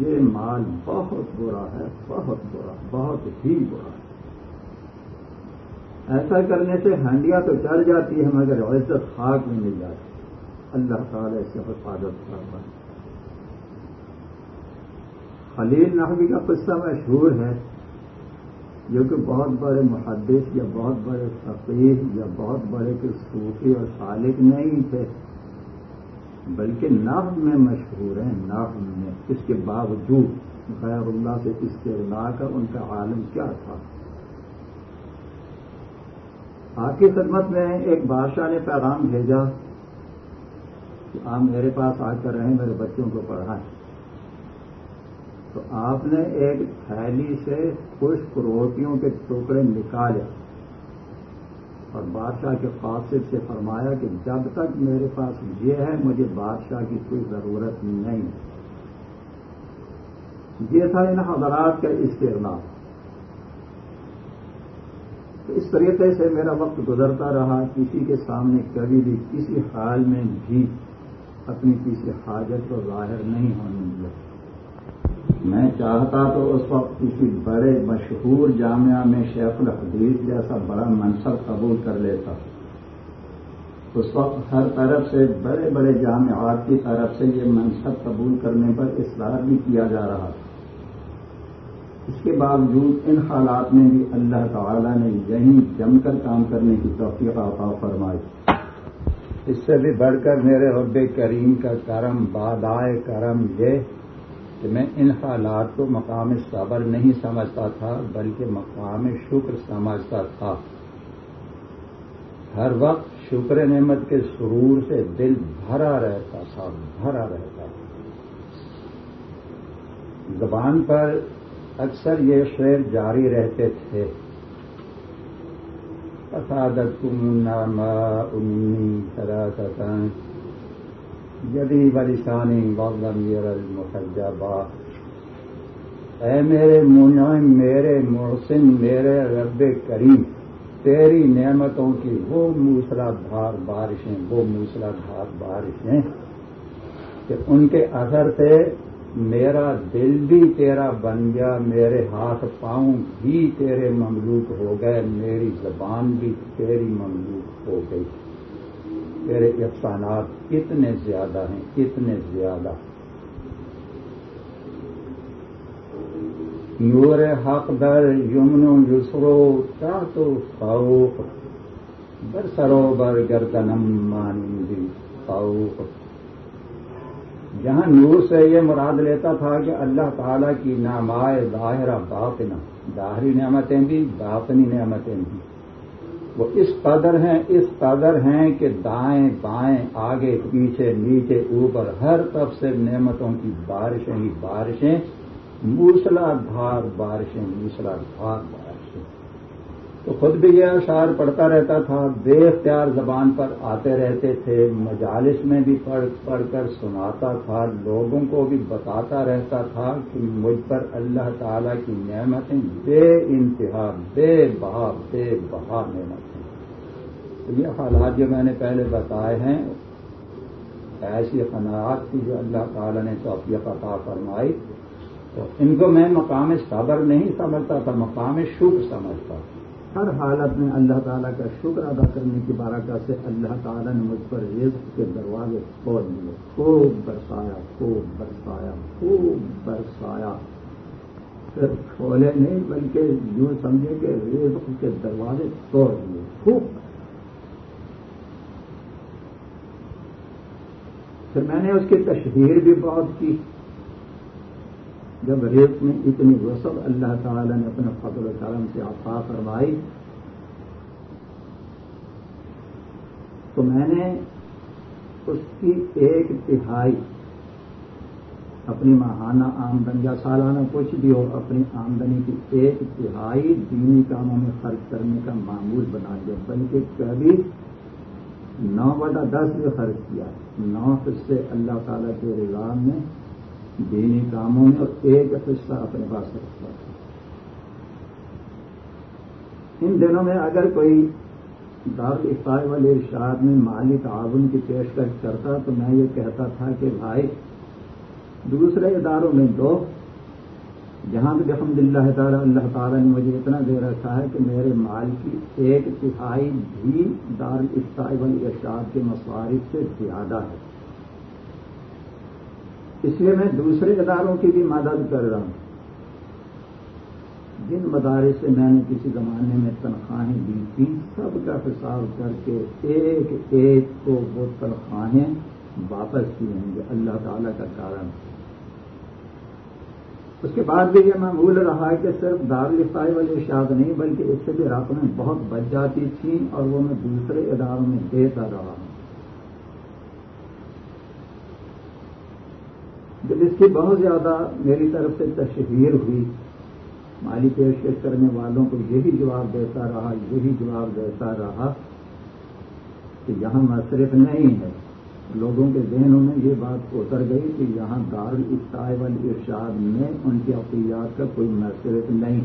یہ مال بہت برا ہے، بہت برا، بہت ہی برا ہے۔ ایسا کرنے سے ہنڈیا تو چڑھ جاتی ہے مگر عزت خاک میں مل جاتی۔ اللہ تعالی اس سے حفاظت کرتا ہے۔ خلیل نحوی کا قصہ مشہور ہے، جو کہ بہت بڑے محدث یا بہت بڑے فقیر یا بہت بڑے کے صوفی اور سالک نہیں تھے، بلکہ نحو میں مشہور ہیں۔ نحو میں اس کے باوجود غیر اللہ سے استغلا کر ان کا عالم کیا تھا؟ آپ کی خدمت میں ایک بادشاہ نے پیغام بھیجا کہ آپ میرے پاس آ کر رہیں، میرے بچوں کو پڑھائیں۔ تو آپ نے ایک تھیلی سے خشک روٹیوں کے ٹکڑے نکالے اور بادشاہ کے قاصد سے فرمایا کہ جب تک میرے پاس یہ ہے، مجھے بادشاہ کی کوئی ضرورت نہیں۔ یہ تھا ان حضرات کا استعمال اس طریقے سے میرا وقت گزرتا رہا، کسی کے سامنے کبھی بھی کسی حال میں بھی اپنی کسی حاجت کو ظاہر نہیں ہونے دیا۔ میں چاہتا تو اس وقت کسی بڑے مشہور جامعہ میں شیخ الحدیث جیسا بڑا منصب قبول کر لیتا۔ اس وقت ہر طرف سے بڑے بڑے جامعات کی طرف سے یہ منصب قبول کرنے پر اصرار بھی کیا جا رہا۔ تھا اس کے باوجود ان حالات میں بھی اللہ تعالی نے یہیں جم کر کام کرنے کی توفیق عطا فرمائی۔ اس سے بھی بڑھ کر میرے رب کریم کا کرم، بادائے کرم یہ کہ میں ان حالات کو مقام صبر نہیں سمجھتا تھا، بلکہ مقام شکر سمجھتا تھا۔ ہر وقت شکر نعمت کے سرور سے دل بھرا رہتا تھا، بھرا رہتا تھا۔ زبان پر اکثر یہ شعر جاری رہتے تھے۔ فسادت تم ناما انی سراسن جدی بلسانی غیر المحجبا اے میرے منعم، میرے محسن، میرے رب کریم، تیری نعمتوں کی وہ موسلا دھار بارشیں، وہ موسلا دھار بارشیں کہ ان کے اثر سے میرا دل بھی تیرا بن گیا، میرے ہاتھ پاؤں بھی تیرے مملوک ہو گئے، میری زبان بھی تیری مملوک ہو گئی۔ تیرے افسانات کتنے زیادہ ہیں کتنے زیادہ۔ نور حق در یمن یسرو کا تو فاؤق بر سروبر گردنم مانندی فاؤق جہاں نور سے یہ مراد لیتا تھا کہ اللہ تعالیٰ کی نامائے ظاہرہ باطنا ظاہری نعمتیں بھی، باطنی نعمتیں بھی۔ وہ اس قدر ہیں، اس قدر ہیں کہ دائیں بائیں، آگے، پیچھے، نیچے، اوپر، ہر طرف سے نعمتوں کی بارشیں ہی بارشیں۔ موسلا دھار بارشیں، موسلا دھار بارشیں۔ تو خود بھی یہ اشعار پڑھتا رہتا تھا بے اختیار زبان پر آتے رہتے تھے، مجالس میں بھی پڑھ پڑھ کر سناتا تھا، لوگوں کو بھی بتاتا رہتا تھا کہ مجھ پر اللہ تعالی کی نعمتیں بے انتہا، بے بہا بے بہا نعمتیں یہ حالات جو میں نے پہلے بتائے ہیں، ایسی قناعت کی جو اللہ تعالی نے تو عطا فرمائی، تو ان کو میں مقام صبر نہیں سمجھتا تھا، مقام شکر سمجھتا تھا۔ ہر حالت میں اللہ تعالیٰ کا شکر ادا کرنے کی بارکہ سے اللہ تعالیٰ نے مجھ پر رزق کے دروازے کھول دیے۔ خوب برسایا خوب برسایا خوب برسایا۔ پھر کھولے نہیں بلکہ یوں سمجھے کہ رزق کے دروازے توڑ دیے۔ خوب۔ پھر میں نے اس کی تشہیر بھی بہت کی۔ جب ریت میں اتنی وسط اللہ تعالی نے اپنے فضل و کرم سے عطا فرمائی، تو میں نے اس کی ایک تہائی اپنی ماہانہ آمدنی یا سالانہ کچھ بھی ہو اپنی آمدنی کی ایک تہائی دینی کاموں میں خرچ کرنے کا معمول بنا دیا، بلکہ کبھی نو بٹا دس بھی خرچ کیا۔ نو حصے اللہ تعالیٰ کے رضام میں دینی کاموں میں اور ایک حصہ اپنے پاس رکھتا تھا ان دنوں میں اگر کوئی دار افطار والے ارشاد میں مالی تعاون کی پیشکش کرتا تو میں یہ کہتا تھا کہ بھائی، دوسرے اداروں میں دو، جہاں بھی الحمد اللہ تعالیٰ اللہ تعالیٰ نے مجھے اتنا دے رکھا ہے کہ میرے مال کی ایک تہائی بھی دار افطار ارشاد کے مصارف سے زیادہ ہے۔ اس لیے میں دوسرے اداروں کی بھی مدد کر رہا ہوں۔ جن مدارس سے میں نے کسی زمانے میں تنخواہیں دی تھی سب کا حساب کر کے ایک ایک کو وہ تنخواہیں واپس کی ہیں گے اللہ تعالی کا کارن۔ اس کے بعد بھی یہ معمول رہا ہے کہ صرف دار لفائی والے اشاد نہیں، بلکہ اس سے بھی رقمیں بہت بچ جاتی تھیں اور وہ میں دوسرے اداروں میں دیتا رہا ہوں جب اس کی بہت زیادہ میری طرف سے تشہیر ہوئی مالی پیشکش کرنے والوں کو یہی جواب دیتا رہا، یہی جواب دیتا رہا کہ یہاں مصرف نہیں ہے۔ لوگوں کے ذہنوں میں یہ بات اتر گئی کہ یہاں دار افتاح ارشاد میں ان کی عقیات کا کوئی محصرت نہیں۔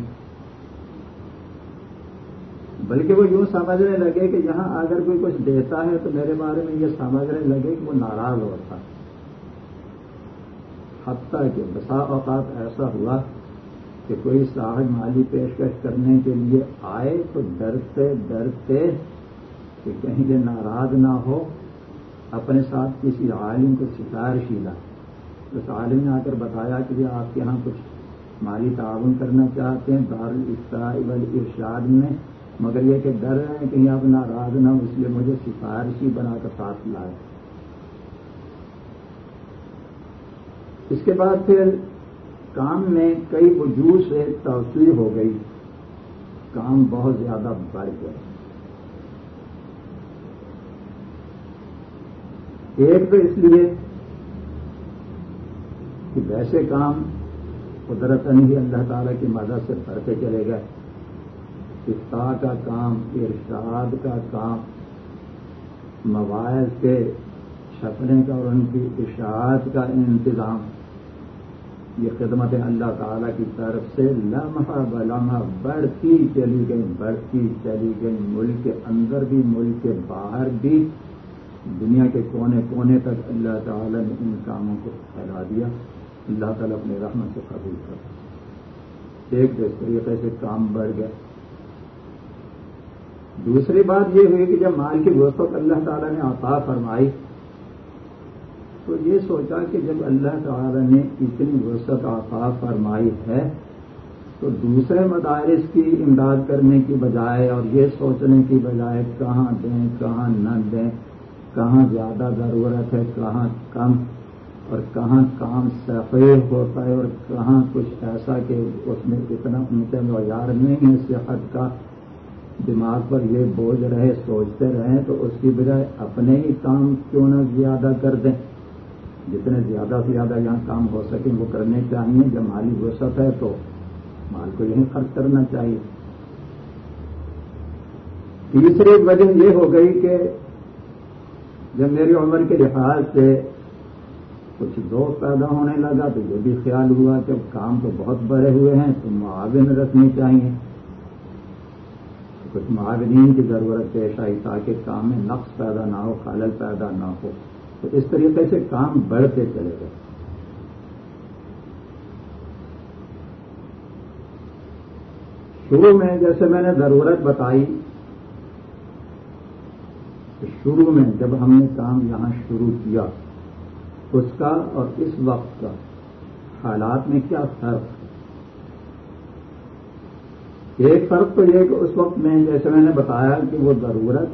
بلکہ وہ یوں سمجھنے لگے کہ یہاں اگر کوئی کچھ دیتا ہے تو میرے بارے میں یہ سمجھنے لگے کہ وہ ناراض ہوتا۔ حتیٰ کہ بسا اوقات ایسا ہوا کہ کوئی صاحب مالی پیشکش کرنے کے لیے آئے تو ڈرتے ڈرتے کہ کہیں یہ ناراض نہ ہو، اپنے ساتھ کسی عالم کو سفارشی لا اس عالم نے آ کر بتایا کہ یہ آپ کے یہاں کچھ مالی تعاون کرنا چاہتے ہیں دار ارشاد میں۔ مگر یہ کہ ڈر رہے ہیں کہ آپ ناراض نہ ہو اس لیے مجھے سفارشی بنا کر ساتھ لائے۔ اس کے بعد پھر کام میں کئی وجوہ سے توسیع ہو گئی۔ کام بہت زیادہ بڑھ گیا۔ ایک تو اس لیے کہ ویسے کام قدرت نہیں اللہ تعالی کی مدد سے بڑھتے چلے گئے۔ افتا کا کام، ارشاد کا کام، مواعظ کے چھپنے کا اور ان کی اشاعت کا انتظام۔ یہ خدمت اللہ تعالی کی طرف سے لمحہ بلمحہ بڑھتی چلی گئی، بڑھتی چلی گئی۔ ملک کے اندر بھی، ملک کے باہر بھی۔ دنیا کے کونے کونے تک اللہ تعالی نے ان کاموں کو پھیلا دیا۔ اللہ تعالیٰ اپنے رحمت سے قبول کر۔ ایک تو اس طریقے سے کام بڑھ گیا۔ دوسری بات یہ ہوئی کہ جب مال کی وسط اللہ تعالیٰ نے عطا فرمائی تو یہ سوچا کہ جب اللہ تعالیٰ نے اتنی وسط عطا فرمائی ہے، تو دوسرے مدارس کی امداد کرنے کی بجائے اور یہ سوچنے کی بجائے کہاں دیں، کہاں نہ دیں، کہاں زیادہ ضرورت ہے، کہاں کم اور کہاں کام سفید ہوتا ہے اور کہاں کچھ ایسا کہ اس میں اتنا اونچا معیار نہیں ہے صحت کا دماغ پر یہ بوجھ رہے، سوچتے رہیں تو اس کی بجائے اپنے ہی کام کیوں نہ زیادہ کر دیں۔ جتنے زیادہ سے زیادہ یہاں کام ہو سکیں، وہ کرنے چاہیے۔ جب مالی وسط ہے تو مال کو یہیں خرچ کرنا چاہیے۔ تیسری وجہ یہ ہو گئی کہ جب میری عمر کے لحاظ سے کچھ دوست پیدا ہونے لگا تو یہ بھی خیال ہوا کہ کام تو بہت بڑے ہوئے ہیں، تو معاون رکھنی چاہیے۔ کچھ معاونین کی ضرورت پیش آئی تاکہ کام میں نقص پیدا نہ ہو، خلل پیدا نہ ہو۔ تو اس طریقے سے کام بڑھتے چلے گئے۔ شروع میں جیسے میں نے ضرورت بتائی شروع میں جب ہم نے کام یہاں شروع کیا، اس کا اور اس وقت کا حالات میں کیا فرق ایک فرق تو یہ کہ اس وقت میں جیسے میں نے بتایا کہ وہ ضرورت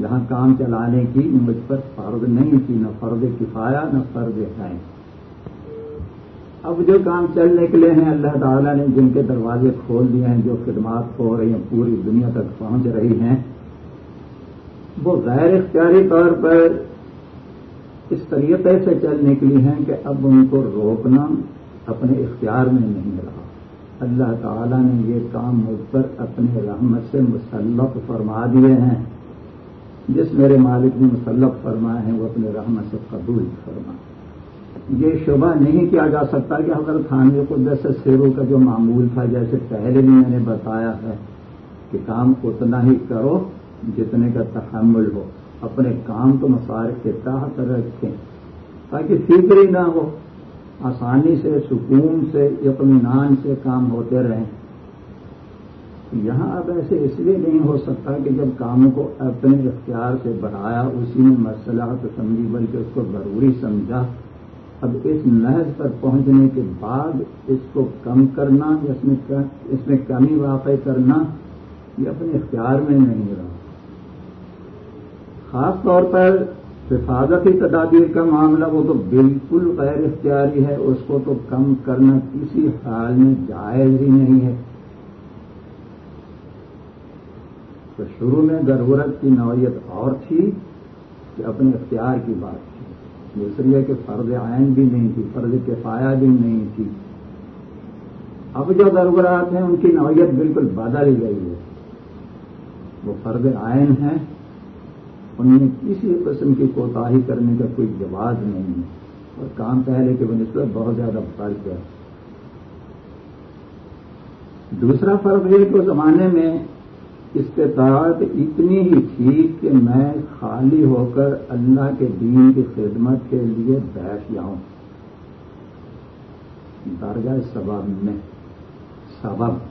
جہاں کام چلانے کی مجھ پر فرض نہیں تھی، نہ فرض کفایا نہ فرض ہے اب جو کام چل نکلے ہیں، اللہ تعالیٰ نے جن کے دروازے کھول دیے ہیں، جو خدمات ہو رہی ہیں، پوری دنیا تک پہنچ رہی ہیں، وہ غیر اختیاری طور پر اس طریقے سے چل نکلی ہیں کہ اب ان کو روکنا اپنے اختیار میں نہیں رہا۔ اللہ تعالیٰ نے یہ کام مجھ پر اپنے رحمت سے مسلط فرما دیے ہیں۔ جس میرے مالک نے مسلط فرمائے ہیں وہ اپنے رحمت سے قبول فرما یہ شبہ نہیں کیا جا سکتا کہ حضرت خانوی کو جیسے سیرو کا جو معمول تھا، جیسے پہلے بھی میں نے بتایا ہے کہ کام اتنا ہی کرو جتنے کا تحمل ہو۔ اپنے کام کو مسار کے تحت رکھیں تاکہ فکر ہی نہ ہو۔ آسانی سے، سکون سے، اطمینان سے کام ہوتے رہیں۔ یہاں اب ایسے اس لیے نہیں ہو سکتا کہ جب کاموں کو اپنے اختیار سے بڑھایا، اسی میں مسئلہ تو سمجھی بلکہ اس کو ضروری سمجھا۔ اب اس نحض پر پہنچنے کے بعد اس کو کم کرنا، اس میں اس میں کمی واقع کرنا، یہ اپنے اختیار میں نہیں رہا۔ خاص طور پر حفاظتی تدابیر کا معاملہ، وہ تو بالکل غیر اختیاری ہے، اس کو تو کم کرنا کسی حال میں جائز ہی نہیں ہے۔ تو شروع میں ضرورت کی نوعیت اور تھی کہ اپنے اختیار کی بات تھی دوسری ہے کہ فرض عین بھی نہیں تھی، فرض کفایا بھی نہیں تھی۔ اب جو ضرورات ہیں، ان کی نوعیت بالکل بدل گئی ہے۔ وہ فرض عین ہے ان میں کسی قسم کی کوتاہی کرنے کا کوئی جواز نہیں ہے۔ اور کام پہلے کے بنسبت بہت زیادہ فرق ہے۔ دوسرا فرق یہ کہ زمانے میں استطاعت اتنی ہی تھی کہ میں خالی ہو کر اللہ کے دین کی خدمت کے لیے بیٹھ جاؤں۔ درگاہ سبب میں۔ سبب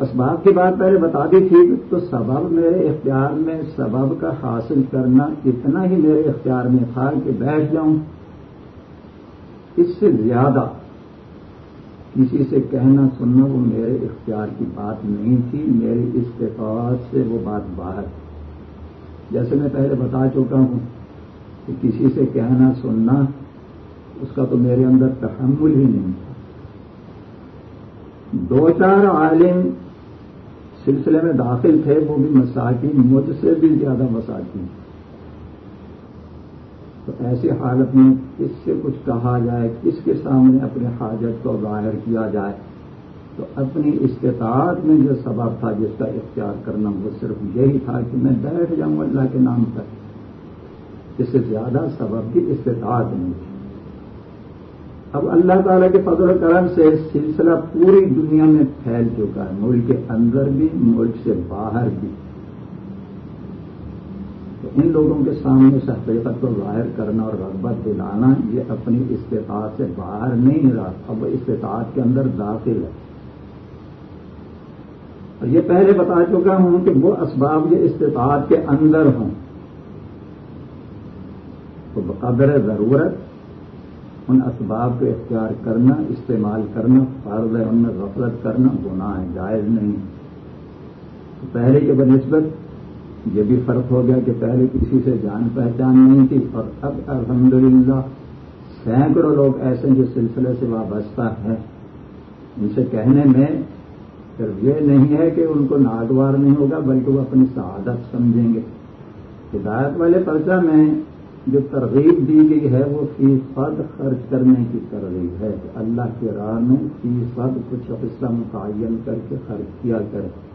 اسباب کی بات پہلے بتا دی تھی تو سبب میرے اختیار میں سبب کا حاصل کرنا اتنا ہی میرے اختیار میں تھا کہ بیٹھ جاؤں۔ اس سے زیادہ کسی سے کہنا سننا وہ میرے اختیار کی بات نہیں تھی، میری استفاعت سے وہ بات باہر جیسے میں پہلے بتا چکا ہوں کہ کسی سے کہنا سننا، اس کا تو میرے اندر تحمل ہی نہیں تھا۔ دو چار عالم سلسلے میں داخل تھے، وہ بھی مساکین، مجھ سے بھی زیادہ مساکین۔ تو ایسی حالت میں کس سے کچھ کہا جائے کس کے سامنے اپنے حاجت کو ظاہر کیا جائے۔ تو اپنی استطاعت میں جو سبب تھا جس کا اختیار کرنا، وہ صرف یہی تھا کہ میں بیٹھ جاؤں اللہ کے نام پر۔ اس سے زیادہ سبب کی استطاعت نہیں تھی۔ اب اللہ تعالیٰ کے فضل و کرم سے سلسلہ پوری دنیا میں پھیل چکا ہے۔ ملک کے اندر بھی، ملک سے باہر بھی۔ ان لوگوں کے سامنے اس حقیقت کو ظاہر کرنا اور رغبت دلانا، یہ اپنی استطاعت سے باہر نہیں رہا، اب استطاعت کے اندر داخل ہے۔ اور یہ پہلے بتا چکا ہوں کہ وہ اسباب یہ استطاعت کے اندر ہوں، تو بقدر ضرورت ان اسباب کو اختیار کرنا، استعمال کرنا، فرض ہے ان میں غفلت کرنا، گناہ ہے جائز نہیں۔ تو پہلے کے بنسبت یہ بھی فرق ہو گیا کہ پہلے کسی سے جان پہچان نہیں تھی اور اب الحمدللہ سینکڑوں لوگ ایسے جو سلسلے سے وابستہ ہیں۔ ان سے کہنے میں صرف یہ نہیں ہے کہ ان کو ناگوار نہیں ہوگا، بلکہ وہ اپنی سعادت سمجھیں گے۔ ہدایت والے پرچہ میں جو ترغیب دی گئی ہے، وہ فیصد خرچ کرنے کی ترغیب ہے۔ اللہ کے راہ میں فیصد کچھ حصہ متعین کر کے خرچ کیا کرے۔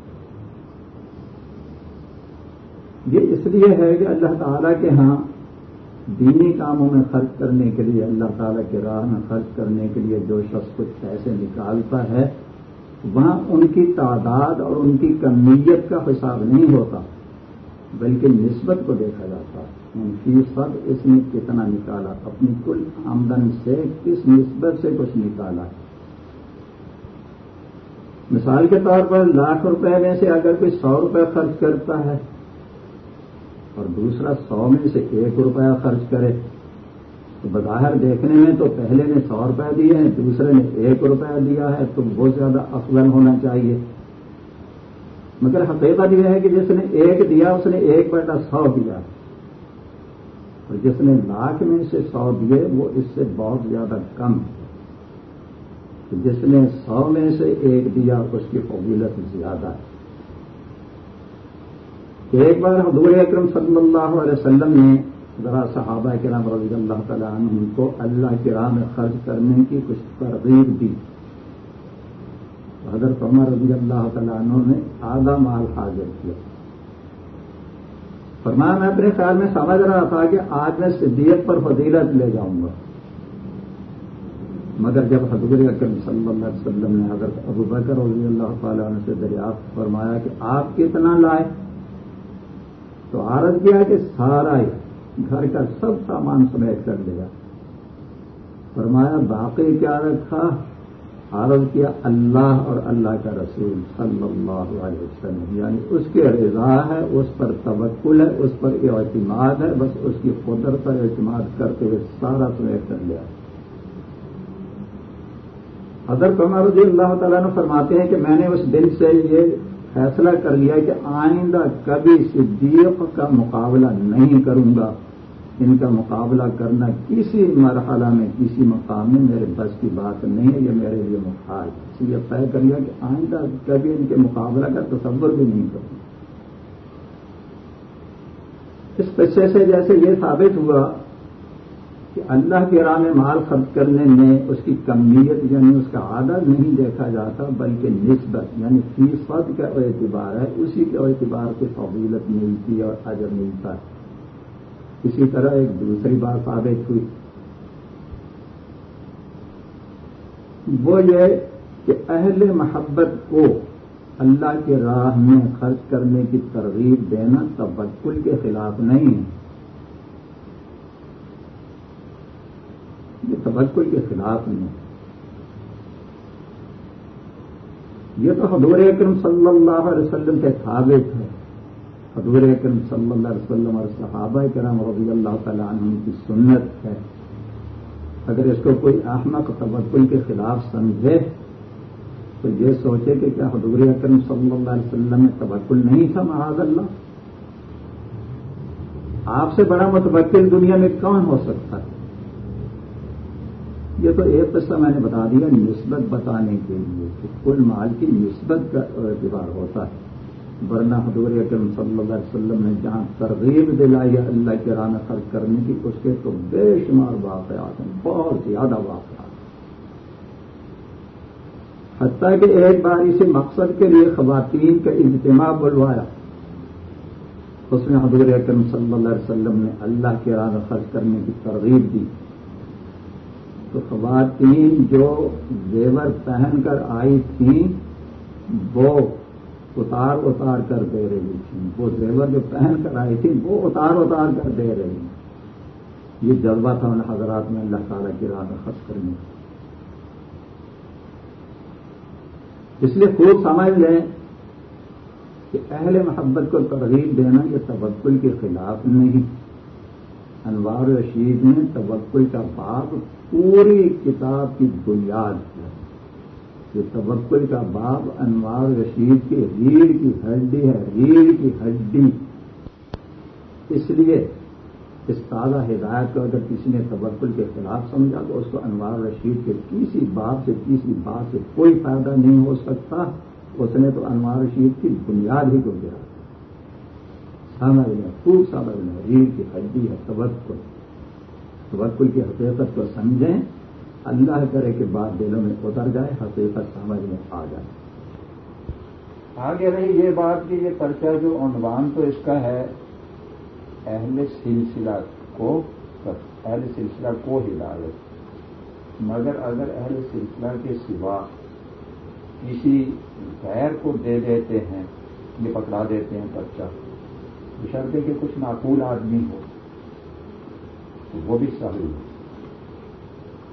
یہ اس لیے ہے کہ اللہ تعالیٰ کے ہاں دینی کاموں میں خرچ کرنے کے لیے، اللہ تعالیٰ کے راہ میں خرچ کرنے کے لیے جو شخص کچھ پیسے نکالتا ہے، وہاں ان کی تعداد اور ان کی کمیت کا حساب نہیں ہوتا، بلکہ نسبت کو دیکھا جاتا ہے۔ فیصد اس نے کتنا نکالا، اپنی کل آمدن سے کس نسبت سے کچھ نکالا؟ مثال کے طور پر لاکھ روپے میں سے اگر کوئی سو روپے خرچ کرتا ہے اور دوسرا سو میں سے ایک روپیہ خرچ کرے۔ تو بظاہر دیکھنے میں تو پہلے نے سو روپے دیے ہیں، دوسرے نے ایک روپیہ دیا ہے، تو بہت زیادہ افضل ہونا چاہیے۔ مگر حقیقت یہ ہے کہ جس نے ایک دیا، اس نے ایک بیٹا سو دیا۔ اور جس نے لاکھ میں سے سو دیے، وہ اس سے بہت زیادہ کم۔ ہے جس نے سو میں سے ایک دیا، اس کی قبولت زیادہ۔ ہے ایک بار حضور اکرم صلی اللہ علیہ وسلم نے ذرا صحابہ کے نام رضی اللہ تعالیٰ عنہ کو اللہ کے راہ میں خرچ کرنے کی کچھ ترغیب دی۔ حضرت عمر رضی اللہ تعالیٰ عنہ نے آدھا مال حاضر کیا۔ فرمایا، میں اپنے خیال میں سمجھ رہا تھا کہ آج میں صدیت پر فضیلت لے جاؤں گا۔ مگر جب حضور اکرم صلی اللہ علیہ وسلم نے حضرت ابو بکر رضی اللہ تعالیٰ عنہ سے دریافت فرمایا کہ آپ کتنا لائے تو عرض کیا کہ سارا گھر کا سب سامان سمیٹ کر لیا فرمایا، باقی کیا رکھا؟ عرض کیا، اللہ اور اللہ کا رسول صلی اللہ علیہ وسلم۔ یعنی اس کے رضا ہے، اس پر توکل ہے، اس پر اعتماد ہے، بس اس کی قدرت پر اعتماد کرتے ہوئے سارا سمیٹ کر لیا حضرت عمر رضی اللہ تعالیٰ نے فرماتے ہیں کہ میں نے اس دن سے یہ فیصلہ کر لیا کہ آئندہ کبھی صدیق کا مقابلہ نہیں کروں گا۔ ان کا مقابلہ کرنا کسی مرحلہ میں، کسی مقام میں میرے بس کی بات نہیں ہے، یہ میرے لیے محال اس لیے طے کر لیا کہ آئندہ کبھی ان کے مقابلہ کا تصور بھی نہیں کروں۔ اس قصے سے جیسے یہ ثابت ہوا کہ اللہ کے راہ میں مال خرچ کرنے میں اس کی کمیت یعنی اس کا عادت نہیں دیکھا جاتا، بلکہ نسبت یعنی فیصد کا اعتبار ہے، اسی کے اعتبار سے فضیلت ملتی اور اجر ملتا ہے۔ اسی طرح ایک دوسری بات ثابت ہوئی۔ وہ یہ کہ اہل محبت کو اللہ کے راہ میں خرچ کرنے کی ترغیب دینا تبکل کے خلاف نہیں ہے۔ یہ کے خلاف نہیں یہ تو حضور اکرم صلی اللہ علیہ وسلم کے ثابت ہے حضور اکرم صلی اللہ علیہ وسلم اور صحابہ کرم رضی اللہ تعالیٰ عنہ کی سنت ہے۔ اگر اس کو کوئی احمق تبکل کے خلاف سمجھے، تو یہ سوچے کہ کیا حضور اکرم صلی اللہ علیہ وسلم میں تبکل نہیں تھا محاذ اللہ؟ آپ سے بڑا متبکل دنیا میں کون ہو سکتا ہے یہ تو ایک قصہ میں نے بتا دیا نسبت بتانے کے لیے کہ کل مال کی نسبت کا اعتبار ہوتا ہے۔ ورنہ حضور اکرم صلی اللہ علیہ وسلم نے جہاں ترغیب دلائی اللہ کے رانا خرچ کرنے کی، اس کے تو بے شمار واقعات ہیں، بہت زیادہ واقعات حتیٰ کہ ایک بار اسی مقصد کے لیے خواتین کا اجتماع بلوایا۔ اس میں حضور اکرم صلی اللہ علیہ وسلم نے اللہ کے رانا خرچ کرنے کی ترغیب دی۔ تو خواتین جو زیور پہن کر آئی تھیں، وہ اتار اتار کر دے رہی تھی وہ زیور جو پہن کر آئی تھی وہ اتار اتار کر دے رہی یہ جذبہ تھا ان حضرات میں، اللہ تعالیٰ کی راہ میں خرچ کرنے اس لیے خوب سمجھ لیں کہ اہل محبت کو ترغیب دینا یہ تبکل کے خلاف نہیں۔ انوار رشید نے تبکل کا باب پوری کتاب کی بنیاد ہے۔ یہ تبکل کا باب انوار رشید کی ریڑھ کی ہڈی ہے، ریڑھ کی ہڈی۔ اس لیے اس تازہ ہدایت کو اگر کسی نے تبکل کے خلاف سمجھا تو اس کو انوار رشید کے کسی بات سے، کسی بات سے کوئی فائدہ نہیں ہو سکتا۔ اس نے تو انوار رشید کی بنیاد ہی کو گرا سمجھ لیں خوب سمجھ لیں ریڑھ کی ہڈی ہے، تبکل۔ تبکل کی حقیقت کو سمجھیں، اللہ کرے کے بعد دلوں میں اتر جائے، حقیقت سمجھ میں آ جائے۔ آگے رہی یہ بات کہ یہ پرچہ جو عنوان تو اس کا ہے، اہل سلسلہ کو، اہل سلسلہ کو ہدایت۔ مگر اگر اہل سلسلہ کے سوا کسی غیر کو دے دیتے ہیں، یہ پکڑا دیتے ہیں پرچہ بشرطے کہ کچھ معقول آدمی ہو۔ تو وہ بھی صحیح ہے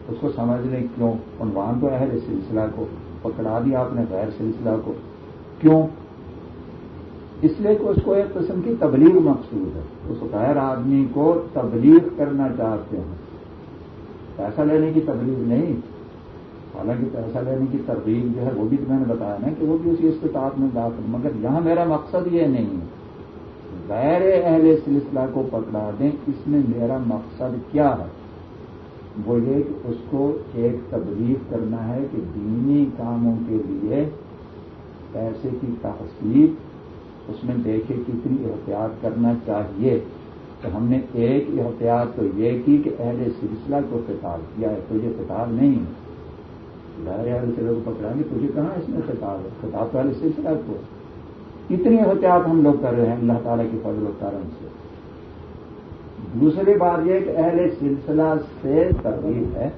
اس کو سمجھ لیں کیوں؟ عنوان تو اہل سلسلہ کو، پکڑا دیا آپ نے غیر سلسلہ کو۔ کیوں؟ اس لیے کہ اس کو ایک قسم کی تبلیغ مقصود ہے۔ اس غیر آدمی کو تبلیغ کرنا چاہتے ہیں۔ پیسہ لینے کی تبلیغ نہیں، حالانکہ پیسہ لینے کی ترغیب جو ہے وہ بھی تو میں نے بتایا نا کہ وہ بھی اسی استطاعت میں داخل مگر یہاں میرا مقصد یہ نہیں ہے غیر اہل سلسلہ کو پکڑا دیں، اس میں میرا مقصد کیا ہے؟ وہ یہ کہ اس کو ایک تبلیغ کرنا ہے کہ دینی کاموں کے لیے پیسے کی تحصیل، اس میں دیکھے کتنی احتیاط کرنا چاہیے۔ تو ہم نے ایک احتیاط تو یہ کی کہ اہل سلسلہ کو خطاب کیا ہے، تجھے خطاب نہیں ہے۔ ظاہر اہل سلسلہ کو پکڑا گے تجھے کہاں اس میں خطاب ہے؟ خطاب تو اہل سلسلہ کو۔ اتنی احتیاط ہم لوگ کر رہے ہیں، اللہ تعالیٰ کی فضل و کرم سے۔ دوسری بات یہ کہ اہل سلسلہ سے ترغیب ہے،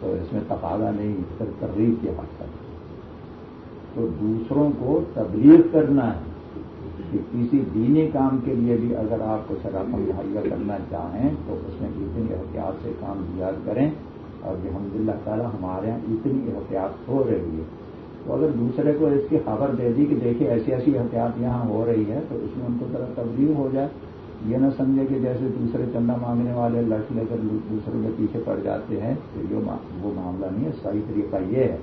تو اس میں تقاضا نہیں پھر ترغیب کے مقصد تو دوسروں کو تبلیغ کرنا ہے، کہ کسی دینی کام کے لیے بھی اگر آپ کو شراب مہیا کرنا چاہیں، تو اس میں اتنی احتیاط سے کام دیا کریں۔ اور الحمد للہ تعالیٰ ہمارے یہاں اتنی احتیاط ہو رہی ہے۔ تو اگر دوسرے کو اس کی خبر دے دی کہ دیکھیے ایسی ایسی احتیاط یہاں ہو رہی ہے، تو اس میں ان کو ذرا تبدیل ہو جائے۔ یہ نہ سمجھے کہ جیسے دوسرے چندہ مانگنے والے لٹ لے کر دوسرے کے پیچھے پڑ جاتے ہیں، تو یہ وہ معاملہ نہیں ہے۔ صحیح طریقہ یہ ہے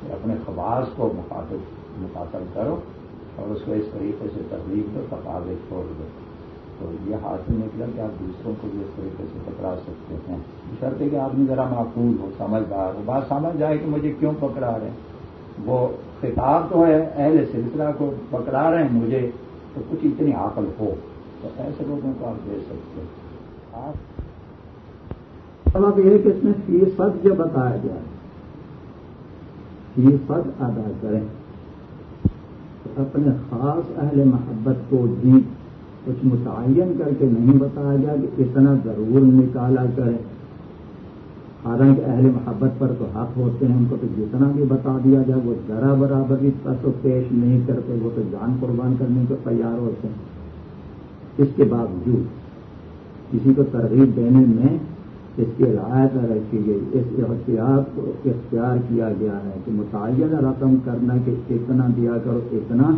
کہ اپنے خواص کو مخاطب مخاطب کرو اور اس کو اس طریقے سے تبلیغ دو، تقاضے چھوڑ دو۔ تو یہ حاصل نکلا کہ آپ دوسروں کو بھی اس طریقے سے پکڑا سکتے ہیں۔ شرط ہے کہ آدمی ذرا معقول ہو، سمجھدار ہو۔ بات سمجھ جائے کہ مجھے کیوں پکڑا رہے ہیں؟ وہ خطاب تو ہے، اہل سلسلہ کو پکڑا رہے ہیں، مجھے تو کچھ اتنی عقل ہو۔ تو ایسے لوگوں کو آپ دے سکتے آپ سبب یہ کہ اس میں فیصد جو بتایا گیا فیصد ادا کریں۔ اپنے خاص اہل محبت کو بھی کچھ متعین کر کے نہیں بتایا گیا کہ اتنا ضرور نکالا کریں۔ حالانکہ اہل محبت پر تو حق ہوتے ہیں، ان کو تو جتنا بھی بتا دیا جائے، وہ ذرا برابر بھی پس پیش نہیں کرتے، وہ تو جان قربان کرنے کو تیار ہوتے ہیں۔ اس کے باوجود کسی کو ترغیب دینے میں اس کی رعایت رکھی گئی، اس احتیاط کو اختیار کیا گیا ہے کہ متعین رقم کرنا کہ اتنا دیا کرو، اتنا۔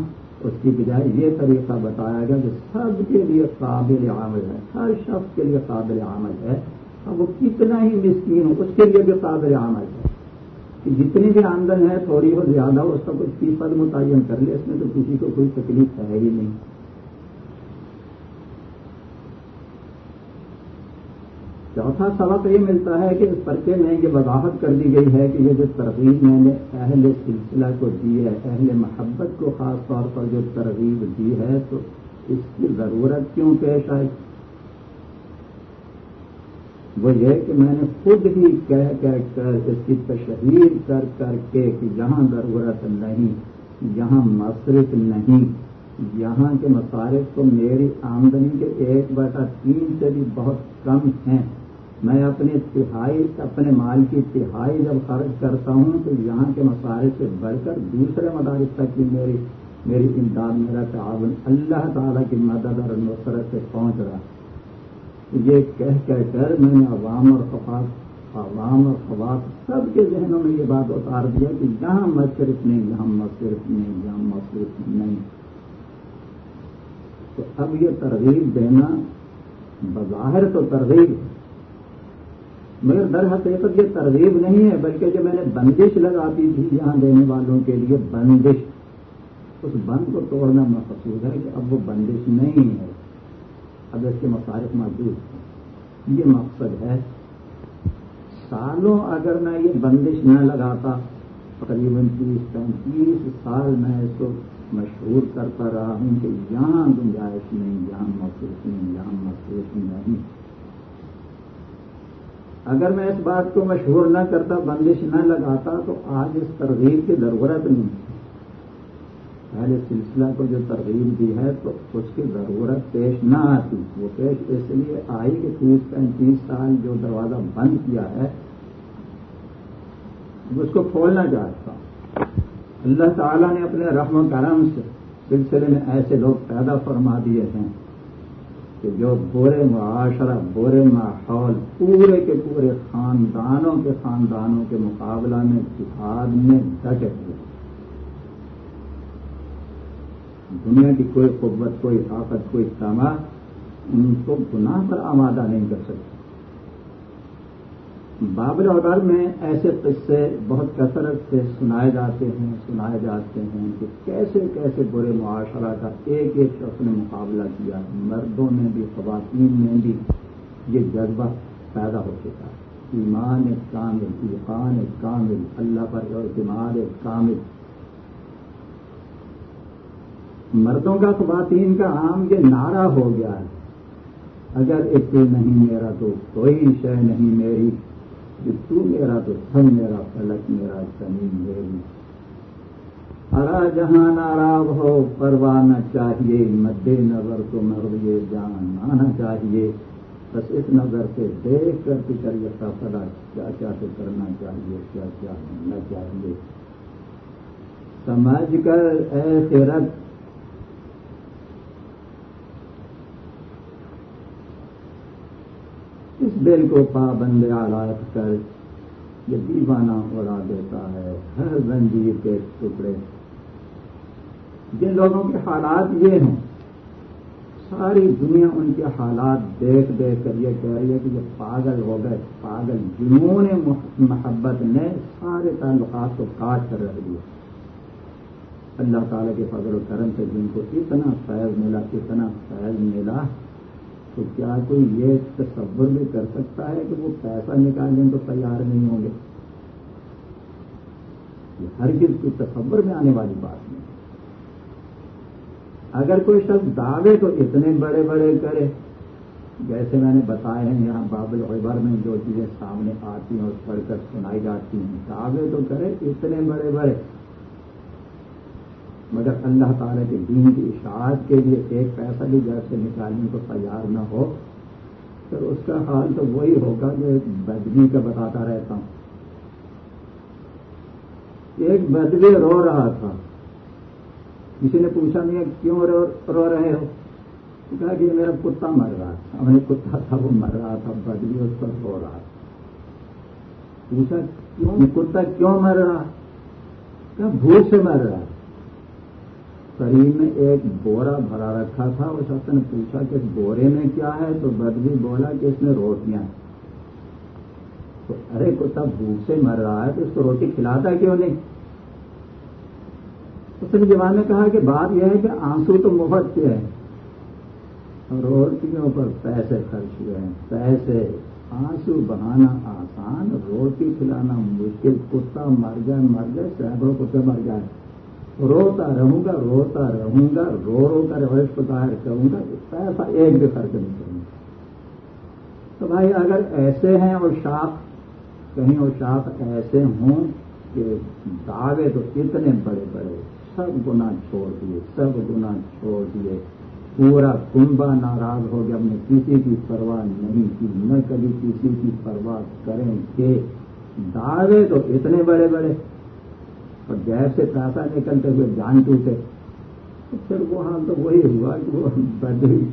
اس کی بجائے یہ طریقہ بتایا گیا کہ سب کے لیے قابل عمل ہے، ہر شخص کے لیے قابل عمل ہے۔ وہ کتنا ہی مسکین ہو اس کے لیے بھی قابل عمل ہے۔ کہ جتنی بھی آمدن ہے، تھوڑی ہو زیادہ ہو اس کا کچھ فیصد متعین کر لے، اس میں تو کسی کو کوئی تکلیف ہے ہی نہیں۔ چوتھا سبق یہ ملتا ہے کہ اس پرچے میں یہ وضاحت کر دی گئی ہے کہ یہ جو ترغیب میں نے اہل سلسلہ کو دی ہے، اہل محبت کو خاص طور پر جو ترغیب دی ہے، تو اس کی ضرورت کیوں پیش آئی؟ وہ یہ کہ میں نے خود ہی کہہ کہہ کر اس کی تشہیر کر کر کے کہ جہاں ضرورت نہیں جہاں مصرف نہیں، یہاں کے مصارف تو میری آمدنی کے ایک بٹا تین سے بھی بہت کم ہیں۔ میں اپنی تہائی، اپنے مال کی تہائی جب خرچ کرتا ہوں تو یہاں کے مصارف سے بڑھ کر دوسرے مدارس تک بھی میری میری امداد، میرا تعاون اللہ تعالیٰ کی مدد اور نصرت سے پہنچ رہا ہے۔ یہ کہہ کہہ کر میں نے عوام اور خفاق عوام اور خواص سب کے ذہنوں میں یہ بات اتار دیا کہ جہاں مصرف نہیں جہاں مصرف نہیں جہاں مصرف نہیں۔ تو اب یہ ترغیب دینا بظاہر تو ترغیب ہے۔ مگر در حقیقت یہ ترغیب نہیں ہے، بلکہ جو میں نے بندش لگاتی تھی یہاں دینے والوں کے لیے بندش۔ اس بند کو توڑنا مقصود ہے کہ اب وہ بندش نہیں ہے۔ اب اس کے مصارف موجود یہ مقصد ہے، سالوں اگر میں یہ بندش نہ لگاتا تقریباً تیس، پینتیس سال میں اس کو مشہور کرتا رہا ہوں کہ یہاں گنجائش نہیں، یہاں مصروف نہیں، یہاں مصروف نہیں۔ اگر میں اس بات کو مشہور نہ کرتا، بندش نہ لگاتا، تو آج اس ترغیب کی ضرورت نہیں۔ پہلے سلسلہ کو جو ترغیب دی ہے تو اس کی ضرورت پیش نہ آتی۔ وہ پیش اس لیے آئی کہ تیس پینتیس سال جو دروازہ بند کیا ہے، اس کو کھولنا چاہتا اللہ تعالیٰ نے اپنے رحم و کرم سے سلسلے میں ایسے لوگ پیدا فرما دیے ہیں کہ جو برے معاشرہ، برے ماحول، پورے کے پورے خاندانوں کے خاندانوں کے مقابلہ میں جہاد میں ڈٹے ہوئے دنیا کی کوئی قوت، کوئی طاقت، کوئی سامان ان کو گناہ پر آمادہ نہیں کر سکتی بابل اوتار میں ایسے قصے بہت کثرت سے سنائے جاتے ہیں، سنائے جاتے ہیں کہ کیسے کیسے برے معاشرہ کا ایک ایک شخص نے مقابلہ کیا۔ مردوں میں بھی، خواتین میں بھی یہ جذبہ پیدا ہو چکا۔ ایمان ایک کامل، ایقان ایک کامل، اللہ پر اعتماد ایک کامل۔ مردوں کا خواتین کا عام یہ نعرہ ہو گیا ہے۔ اگر ایک نہیں میرا تو کوئی شے نہیں میری۔ کہ تو میرا تو سب میرا فلک، میرا زمین، میری۔ ہرا جہاں ناراض ہو پروانا چاہیے۔ مد نظر تو مرد یہ جان آنا چاہیے۔ بس اس نظر سے دیکھ کر فکر یہ فیصلہ کیا کیا تو کرنا چاہیے، کیا کیا ہونا چاہیے۔ سمجھ کر ایسے رکھ اس دل کو پابند آلات کر یہ دیوانہ اڑا دیتا ہے ہر زنجیر کے ٹکڑے۔ جن لوگوں کے حالات یہ ہیں، ساری دنیا ان کے حالات دیکھ دیکھ کر یہ کہہ رہی ہے کہ یہ پاگل ہو گئے، پاگل جنہوں نے محبت نے سارے تعلقات کو کاٹ کر رکھ دیا۔ اللہ تعالیٰ کے فضل و کرم سے جن کو اتنا فیض ملا، اتنا فیض ملا تو کیا کوئی یہ تصور بھی کر سکتا ہے کہ وہ پیسہ نکالنے تو تیار نہیں ہوں گے؟ یہ ہر چیز کی تصور میں آنے والی بات نہیں۔ اگر کوئی شخص دعوے تو اتنے بڑے بڑے کرے، جیسے میں نے بتایا ہے یہاں بابل العبر میں جو چیزیں سامنے آتی ہیں اور پڑھ کر سنائی جاتی ہیں، دعوے تو کرے اتنے بڑے بڑے۔ مگر اللہ تعالیٰ کے دین کی اشاعت کے لیے ایک پیسہ بھی گھر سے نکالنے کو تیار نہ ہو تو اس کا حال تو وہی ہوگا جو ایک بدبی کا بتاتا رہتا ہوں۔ ایک بدبی رو رہا تھا۔ کسی نے پوچھا نہیں کیوں رو رہے ہو؟ کہا کہ میرا کتا مر رہا تھا۔ ہاں، ہم نے کتا تھا، وہ مر رہا تھا بدلی اس پر رو رہا تھا۔ پوچھا، کیوں کتا کیوں مر رہا؟ کیا بھوک سے مر رہا قریب میں ایک بورا بھرا رکھا تھا اس شخص نے پوچھا کہ اس بورے میں کیا ہے؟ تو بدلی بولا کہ اس میں روٹیاں۔ تو ارے، کتا بھوک سے مر رہا ہے، تو اس کو روٹی کھلاتا کیوں نہیں؟ اس نے جوان نے کہا کہ بات یہ ہے کہ آنسو تو مفت کے ہے روٹیوں پر پیسے خرچ ہوئے ہیں۔ پیسے، آنسو بہانا آسان، روٹی کھلانا مشکل، کتا مر جائے مر جائے، سینکڑوں کتے مر جائے روتا رہوں گا، روتا رہوں گا، رو رو کر روش کو ظاہر کروں گا پیسہ ایک بھی خرچ نہیں کروں گا۔ تو بھائی اگر ایسے ہیں اور شاخ، کہیں وہ شاخ ایسے ہوں کہ دعوے تو اتنے بڑے بڑے، سب گنا چھوڑ دیے، سب گنا چھوڑ دیے۔ پورا کنبا ناراض ہو گیا، ہم نے کسی کی پرواہ نہیں کی، نہ کبھی کسی کی پرواہ کریں کہ دعوے تو اتنے بڑے بڑے۔ اور گیس سے پیسہ نکلتے ہوئے جان ٹوٹے۔ تو پھر وہ ہاں تو وہی ہوا کہ وہ بدلی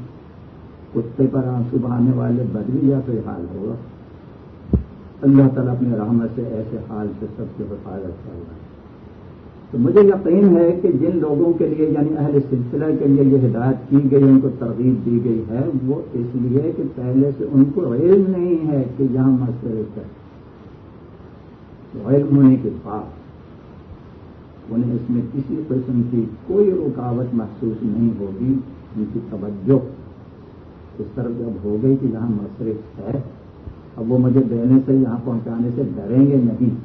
کتے پر آنسو بہانے والے بدلی یا پھر حال ہوگا۔ اللہ تعالیٰ اپنے رحمت سے ایسے حال سے سب کی حفاظت کر رہا ہے تو مجھے یقین ہے کہ جن لوگوں کے لیے یعنی اہل سلسلہ کے لیے یہ ہدایت کی گئی، ان کو ترغیب دی گئی ہے، وہ اس لیے کہ پہلے سے ان کو علم نہیں ہے کہ یہاں مسئلے ہے علم ہونے کے بعد انہیں اس میں کسی قسم کی کوئی رکاوٹ محسوس نہیں ہوگی ان کی توجہ اس طرف جب ہو گئی کہ یہاں مصرف ہے، اب وہ مجھے دینے سے یہاں پہنچانے سے ڈریں گے نہیں۔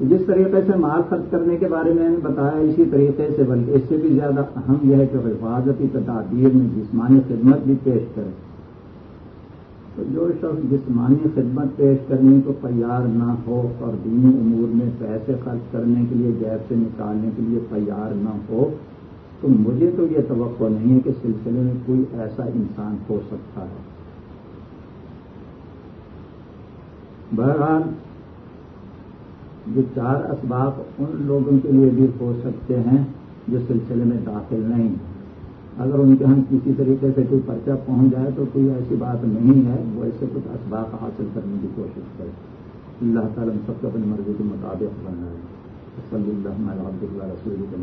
جس طریقے سے مال خرچ کرنے کے بارے میں بتایا، اسی طریقے سے بلکہ اس سے بھی زیادہ اہم یہ ہے کہ حفاظتی تعبیر میں جسمانی خدمت بھی پیش کرے تو جو شخص جسمانی خدمت پیش کرنے کو تیار نہ ہو اور دینی امور میں پیسے خرچ کرنے کے لیے گیپ سے نکالنے کے لیے تیار نہ ہو، تو مجھے تو یہ توقع نہیں ہے کہ سلسلے میں کوئی ایسا انسان ہو سکتا ہے۔ بہرحال جو چار اسباب ان لوگوں کے لیے بھی ہو سکتے ہیں جو سلسلے میں داخل نہیں ہیں۔ اگر ان کے ہم کسی طریقے سے کوئی پرچہ پہنچ جائے تو کوئی ایسی بات نہیں ہے وہ ایسے کچھ اسباق حاصل کرنے کی کوشش کرے اللہ تعالیٰ ہم سب کو اپنی مرضی کے مطابق بنائے صلی اللہ رسول کے